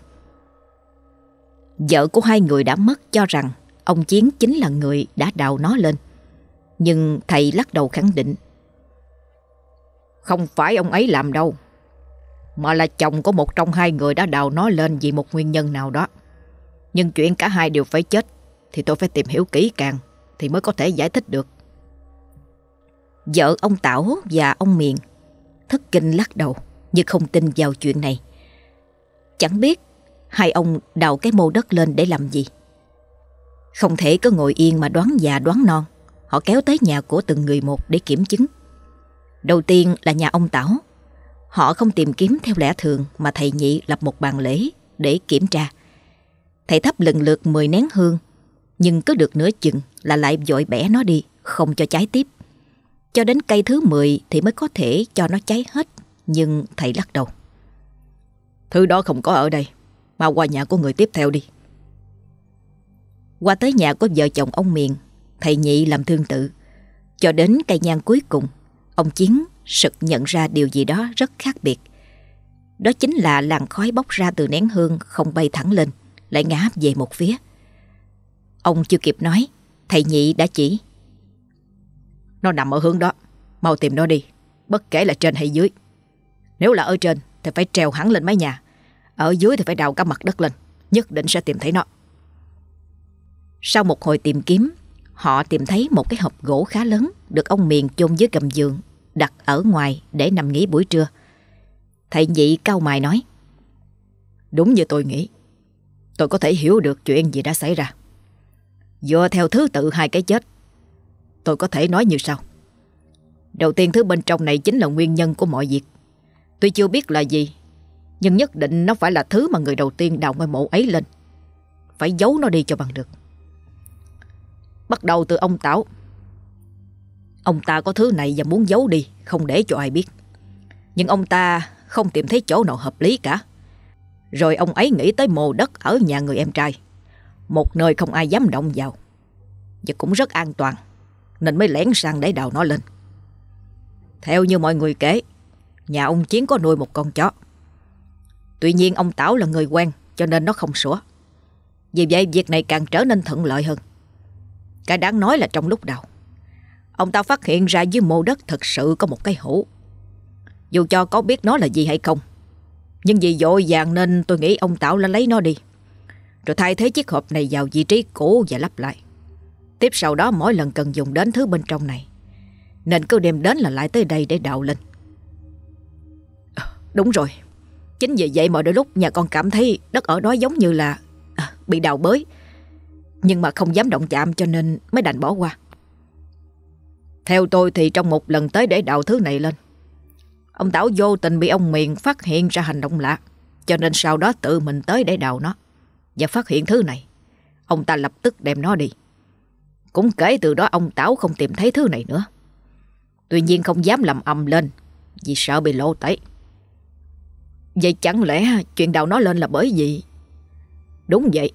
Vợ của hai người đã mất cho rằng ông Chiến chính là người đã đào nó lên. Nhưng thầy lắc đầu khẳng định. Không phải ông ấy làm đâu, Mà là chồng của một trong hai người đã đào nó lên vì một nguyên nhân nào đó. Nhưng chuyện cả hai đều phải chết Thì tôi phải tìm hiểu kỹ càng Thì mới có thể giải thích được. Vợ ông Tảo và ông Miền Thất kinh lắc đầu Nhưng không tin vào chuyện này. Chẳng biết Hai ông đào cái mô đất lên để làm gì. Không thể cứ ngồi yên mà đoán già đoán non. Họ kéo tới nhà của từng người một để kiểm chứng Đầu tiên là nhà ông Tảo. Họ không tìm kiếm theo lẽ thường mà thầy nhị lập một bàn lễ để kiểm tra. Thầy thắp lần lượt 10 nén hương, nhưng cứ được nửa chừng là lại vội bẻ nó đi, không cho cháy tiếp. Cho đến cây thứ 10 thì mới có thể cho nó cháy hết, nhưng thầy lắc đầu. Thứ đó không có ở đây, mà qua nhà của người tiếp theo đi. Qua tới nhà của vợ chồng ông Miền, thầy nhị làm thương tự. Cho đến cây nhang cuối cùng Ông Chiến sực nhận ra điều gì đó rất khác biệt. Đó chính là làn khói bốc ra từ nén hương không bay thẳng lên, lại ngã về một phía. Ông chưa kịp nói, thầy nhị đã chỉ. Nó nằm ở hướng đó, mau tìm nó đi, bất kể là trên hay dưới. Nếu là ở trên thì phải treo hẳn lên mái nhà. Ở dưới thì phải đào cả mặt đất lên. Nhất định sẽ tìm thấy nó. Sau một hồi tìm kiếm, họ tìm thấy một cái hộp gỗ khá lớn được ông Miền chôn dưới gầm giường, đặt ở ngoài để nằm nghỉ buổi trưa. Thầy nhị cao mài nói. Đúng như tôi nghĩ. Tôi có thể hiểu được chuyện gì đã xảy ra. Dựa theo thứ tự hai cái chết, tôi có thể nói như sau. Đầu tiên thứ bên trong này chính là nguyên nhân của mọi việc. Tuy chưa biết là gì, nhưng nhất định nó phải là thứ mà người đầu tiên đào ngôi mộ ấy lên. Phải giấu nó đi cho bằng được. Bắt đầu từ ông Tảo. Ông ta có thứ này và muốn giấu đi, không để cho ai biết. Nhưng ông ta không tìm thấy chỗ nào hợp lý cả. Rồi ông ấy nghĩ tới mồ đất ở nhà người em trai. Một nơi không ai dám động vào. Và cũng rất an toàn. Nên mới lén sang để đào nó lên. Theo như mọi người kể, nhà ông Chiến có nuôi một con chó. Tuy nhiên ông Tảo là người quen cho nên nó không sủa. Vì vậy việc này càng trở nên thuận lợi hơn. Cái đáng nói là trong lúc đầu, ông ta phát hiện ra dưới mô đất thật sự có một cái hũ. Dù cho có biết nó là gì hay không, nhưng vì dội vàng nên tôi nghĩ ông Tảo đã lấy nó đi. Rồi thay thế chiếc hộp này vào vị trí cũ và lắp lại. Tiếp sau đó mỗi lần cần dùng đến thứ bên trong này nên cứ đem đến là lại tới đây để đào lên à, Đúng rồi Chính vì vậy mọi đôi lúc nhà con cảm thấy đất ở đó giống như là à, bị đào bới nhưng mà không dám động chạm cho nên mới đành bỏ qua. Theo tôi thì trong một lần tới để đào thứ này lên, Ông Tảo vô tình bị ông Miền phát hiện ra hành động lạ, Cho nên sau đó tự mình tới để đào nó Và phát hiện thứ này. Ông ta lập tức đem nó đi. Cũng kể từ đó ông Tảo không tìm thấy thứ này nữa. Tuy nhiên không dám làm ầm lên Vì sợ bị lộ tẩy. Vậy chẳng lẽ chuyện đào nó lên là bởi vì? Đúng vậy.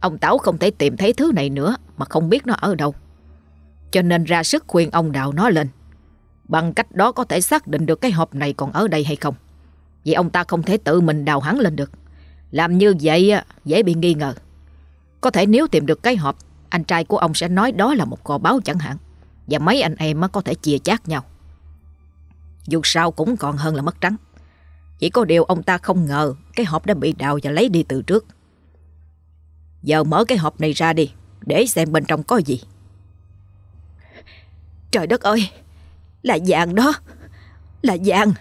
Ông Táo không thể tìm thấy thứ này nữa, Mà không biết nó ở đâu. Cho nên ra sức khuyên ông đào nó lên. Bằng cách đó có thể xác định được cái hộp này còn ở đây hay không. Vì ông ta không thể tự mình đào hắn lên được. Làm như vậy dễ bị nghi ngờ. Có thể nếu tìm được cái hộp, Anh trai của ông sẽ nói đó là một kho báo chẳng hạn. Và mấy anh em có thể chia chác nhau. Dù sao cũng còn hơn là mất trắng. Chỉ có điều ông ta không ngờ Cái hộp đã bị đào và lấy đi từ trước. Giờ mở cái hộp này ra đi, Để xem bên trong có gì Trời đất ơi, Là vàng đó, Là vàng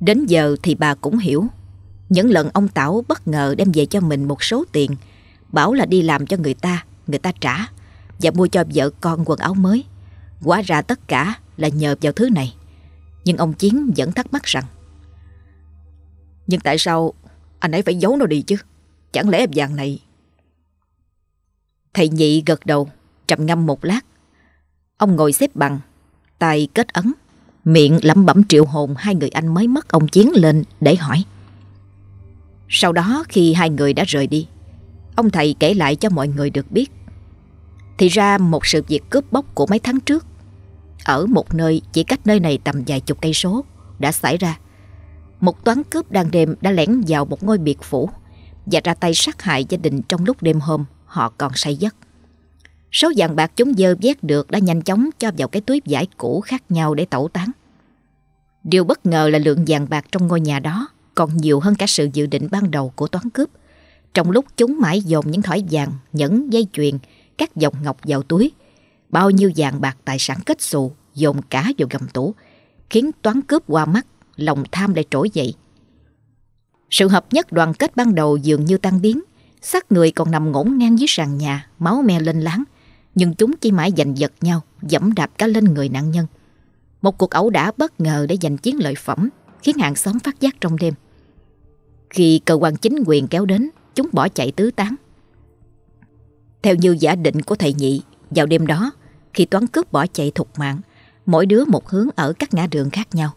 Đến giờ thì bà cũng hiểu Những lần ông Tảo bất ngờ đem về cho mình một số tiền, Bảo là đi làm cho người ta Người ta trả, và mua cho vợ con quần áo mới. Quá ra tất cả là nhờ vào thứ này. Nhưng ông Chiến vẫn thắc mắc rằng, Nhưng tại sao anh ấy phải giấu nó đi chứ? Chẳng lẽ vàng này... Thầy nhị gật đầu, trầm ngâm một lát. Ông ngồi xếp bằng, tay kết ấn, miệng lẩm bẩm triệu hồn hai người anh mới mất ông Chiến lên để hỏi. Sau đó khi hai người đã rời đi, ông thầy kể lại cho mọi người được biết. Thì ra một sự việc cướp bóc của mấy tháng trước Ở một nơi chỉ cách nơi này tầm vài chục cây số Đã xảy ra. Một toán cướp đang đêm đã lẻn vào một ngôi biệt phủ. Và ra tay sát hại gia đình trong lúc đêm hôm Họ còn say giấc Số vàng bạc chúng dơ vét được đã nhanh chóng cho vào cái túi vải cũ khác nhau để tẩu tán. Điều bất ngờ là lượng vàng bạc trong ngôi nhà đó còn nhiều hơn cả sự dự định ban đầu của toán cướp. Trong lúc chúng mãi dồn những thỏi vàng, nhẫn, dây chuyền các dòng ngọc vào túi. Bao nhiêu vàng bạc tài sản kết xù dồn cả vào gầm tủ, khiến toán cướp qua mắt, lòng tham lại trỗi dậy. Sự hợp nhất đoàn kết ban đầu dường như tan biến, xác người còn nằm ngổn ngang dưới sàn nhà, máu me lên láng, nhưng chúng chỉ mãi giành giật nhau, dẫm đạp cả lên người nạn nhân. Một cuộc ẩu đả bất ngờ để giành chiến lợi phẩm, khiến hàng xóm phát giác trong đêm. Khi cơ quan chính quyền kéo đến, chúng bỏ chạy tứ tán. Theo như giả định của thầy nhị, vào đêm đó, khi toán cướp bỏ chạy thục mạng, mỗi đứa một hướng ở các ngã đường khác nhau.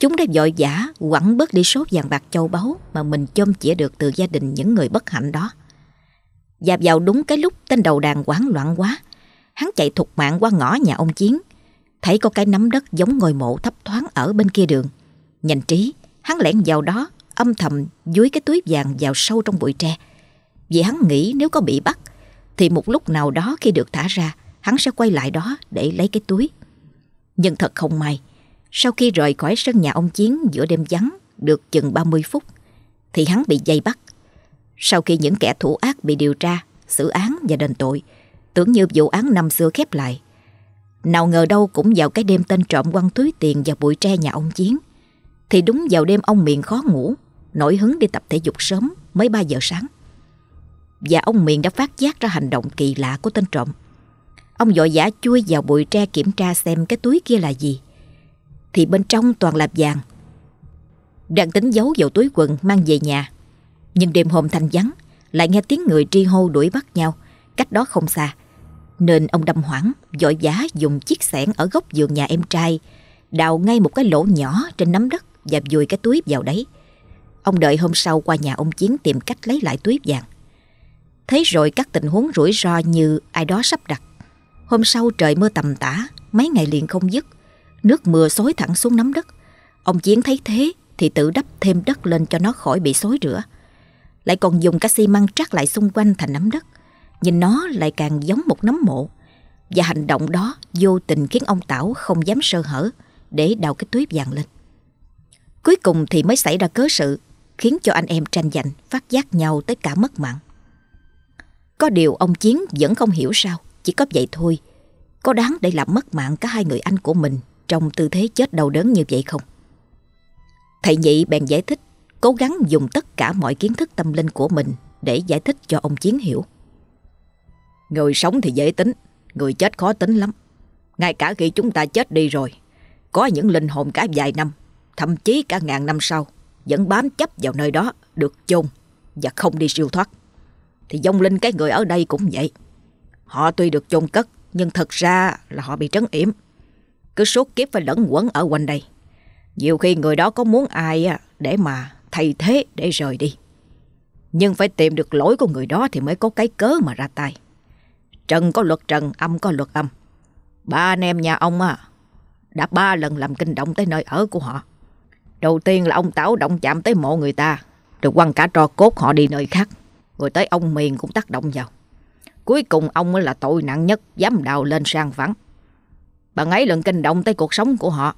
Chúng đã dội giả quẳng bớt đi số vàng bạc châu báu mà mình chôm chĩa được từ gia đình những người bất hạnh đó. Và vào đúng cái lúc tên đầu đàn quán loạn quá, hắn chạy thục mạng qua ngõ nhà ông Chiến, thấy có cái nắm đất giống ngôi mộ thấp thoáng ở bên kia đường. Nhanh trí, hắn lẻn vào đó, âm thầm dưới cái túi vàng vào sâu trong bụi tre. Vì hắn nghĩ nếu có bị bắt, thì một lúc nào đó khi được thả ra, hắn sẽ quay lại đó để lấy cái túi. Nhưng thật không may, sau khi rời khỏi sân nhà ông Chiến giữa đêm vắng được chừng 30 phút, thì hắn bị dây bắt. Sau khi những kẻ thủ ác bị điều tra, xử án và đền tội, tưởng như vụ án năm xưa khép lại. Nào ngờ đâu cũng vào cái đêm tên trộm quăng túi tiền vào bụi tre nhà ông Chiến. Thì đúng vào đêm ông miền khó ngủ, nổi hứng đi tập thể dục sớm, mấy 3 giờ sáng. Và ông miền đã phát giác ra hành động kỳ lạ của tên trộm. Ông vội vã chui vào bụi tre kiểm tra xem cái túi kia là gì. Thì bên trong toàn là vàng. Đang tính giấu vào túi quần mang về nhà. Nhưng đêm hôm thanh vắng, lại nghe tiếng người tri hô đuổi bắt nhau, cách đó không xa. Nên ông đâm hoảng, vội vã dùng chiếc xẻng ở góc giường nhà em trai, đào ngay một cái lỗ nhỏ trên nắm đất và vùi cái túi vào đấy. Ông đợi hôm sau qua nhà ông Chiến tìm cách lấy lại túi vàng. Thấy rồi các tình huống rủi ro như ai đó sắp đặt. Hôm sau trời mưa tầm tã, mấy ngày liền không dứt. Nước mưa xối thẳng xuống nắm đất. Ông Chiến thấy thế thì tự đắp thêm đất lên cho nó khỏi bị xối rửa. Lại còn dùng cái xi măng trắc lại xung quanh thành nắm đất. Nhìn nó lại càng giống một nấm mộ. Và hành động đó vô tình khiến ông Tảo không dám sơ hở để đào cái túi vàng lên. Cuối cùng thì mới xảy ra cớ sự khiến cho anh em tranh giành phát giác nhau tới cả mất mạng. Có điều ông Chiến vẫn không hiểu sao, chỉ có vậy thôi. Có đáng để làm mất mạng cả hai người anh của mình trong tư thế chết đau đớn như vậy không? Thầy nhị bèn giải thích, cố gắng dùng tất cả mọi kiến thức tâm linh của mình để giải thích cho ông Chiến hiểu. Người sống thì dễ tính, người chết khó tính lắm. Ngay cả khi chúng ta chết đi rồi, có những linh hồn cả vài năm, thậm chí cả ngàn năm sau, vẫn bám chấp vào nơi đó, được chôn và không đi siêu thoát. Thì dông linh cái người ở đây cũng vậy. Họ tuy được chôn cất, nhưng thật ra là họ bị trấn yểm. Cứ suốt kiếp phải lẫn quẩn ở quanh đây. Nhiều khi người đó có muốn ai để mà thay thế để rời đi. Nhưng phải tìm được lỗi của người đó thì mới có cái cớ mà ra tay. Trần có luật trần, âm có luật âm. Ba anh em nhà ông à, đã ba lần làm kinh động tới nơi ở của họ. Đầu tiên là ông táo động chạm tới mộ người ta, rồi quăng cả trò cốt họ đi nơi khác. Rồi tới ông Miền cũng tác động vào. Cuối cùng ông mới là tội nặng nhất, dám đào lên sang vắng. Bằng ấy lần kinh động tới cuộc sống của họ.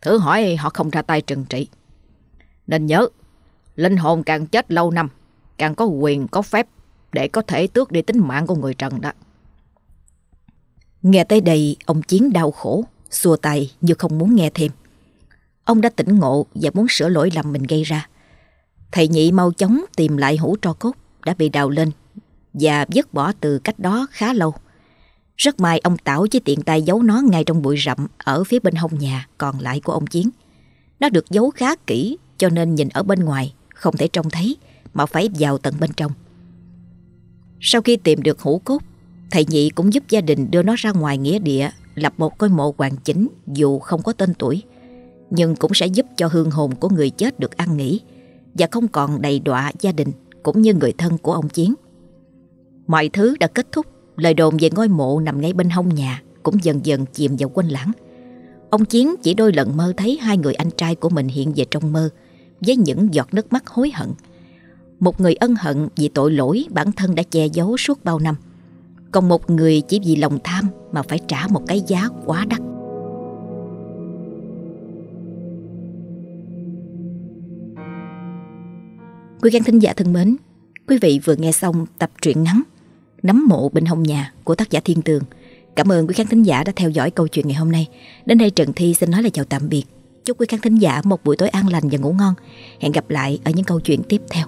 Thử hỏi họ không ra tay trừng trị. Nên nhớ, linh hồn càng chết lâu năm, càng có quyền, có phép để có thể tước đi tính mạng của người Trần đó. Nghe tới đây, ông Chiến đau khổ, xua tay như không muốn nghe thêm. Ông đã tỉnh ngộ và muốn sửa lỗi lầm mình gây ra. Thầy nhị mau chóng tìm lại hũ tro cốt đã bị đào lên và vứt bỏ từ cách đó khá lâu. Rất may ông Tảo chỉ tiện tay giấu nó ngay trong bụi rậm ở phía bên hông nhà còn lại của ông Chiến. Nó được giấu khá kỹ cho nên nhìn ở bên ngoài không thể trông thấy mà phải vào tận bên trong. Sau khi tìm được hũ cốt, thầy nhị cũng giúp gia đình đưa nó ra ngoài nghĩa địa lập một ngôi mộ hoàn chỉnh dù không có tên tuổi, nhưng cũng sẽ giúp cho hương hồn của người chết được an nghỉ và không còn đầy đọa gia đình cũng như người thân của ông Chiến. Mọi thứ đã kết thúc, lời đồn về ngôi mộ nằm ngay bên hông nhà cũng dần dần chìm vào quên lãng. Ông Chiến chỉ đôi lần mơ thấy hai người anh trai của mình hiện về trong mơ với những giọt nước mắt hối hận. Một người ân hận vì tội lỗi bản thân đã che giấu suốt bao năm. Còn một người chỉ vì lòng tham mà phải trả một cái giá quá đắt. Quý khán thính giả thân mến, quý vị vừa nghe xong tập truyện ngắn Nắm mộ bên hông nhà của tác giả Thiên Tường. Cảm ơn quý khán thính giả đã theo dõi câu chuyện ngày hôm nay. Đến đây Trần Thi xin nói lời chào tạm biệt. Chúc quý khán thính giả một buổi tối an lành và ngủ ngon. Hẹn gặp lại ở những câu chuyện tiếp theo.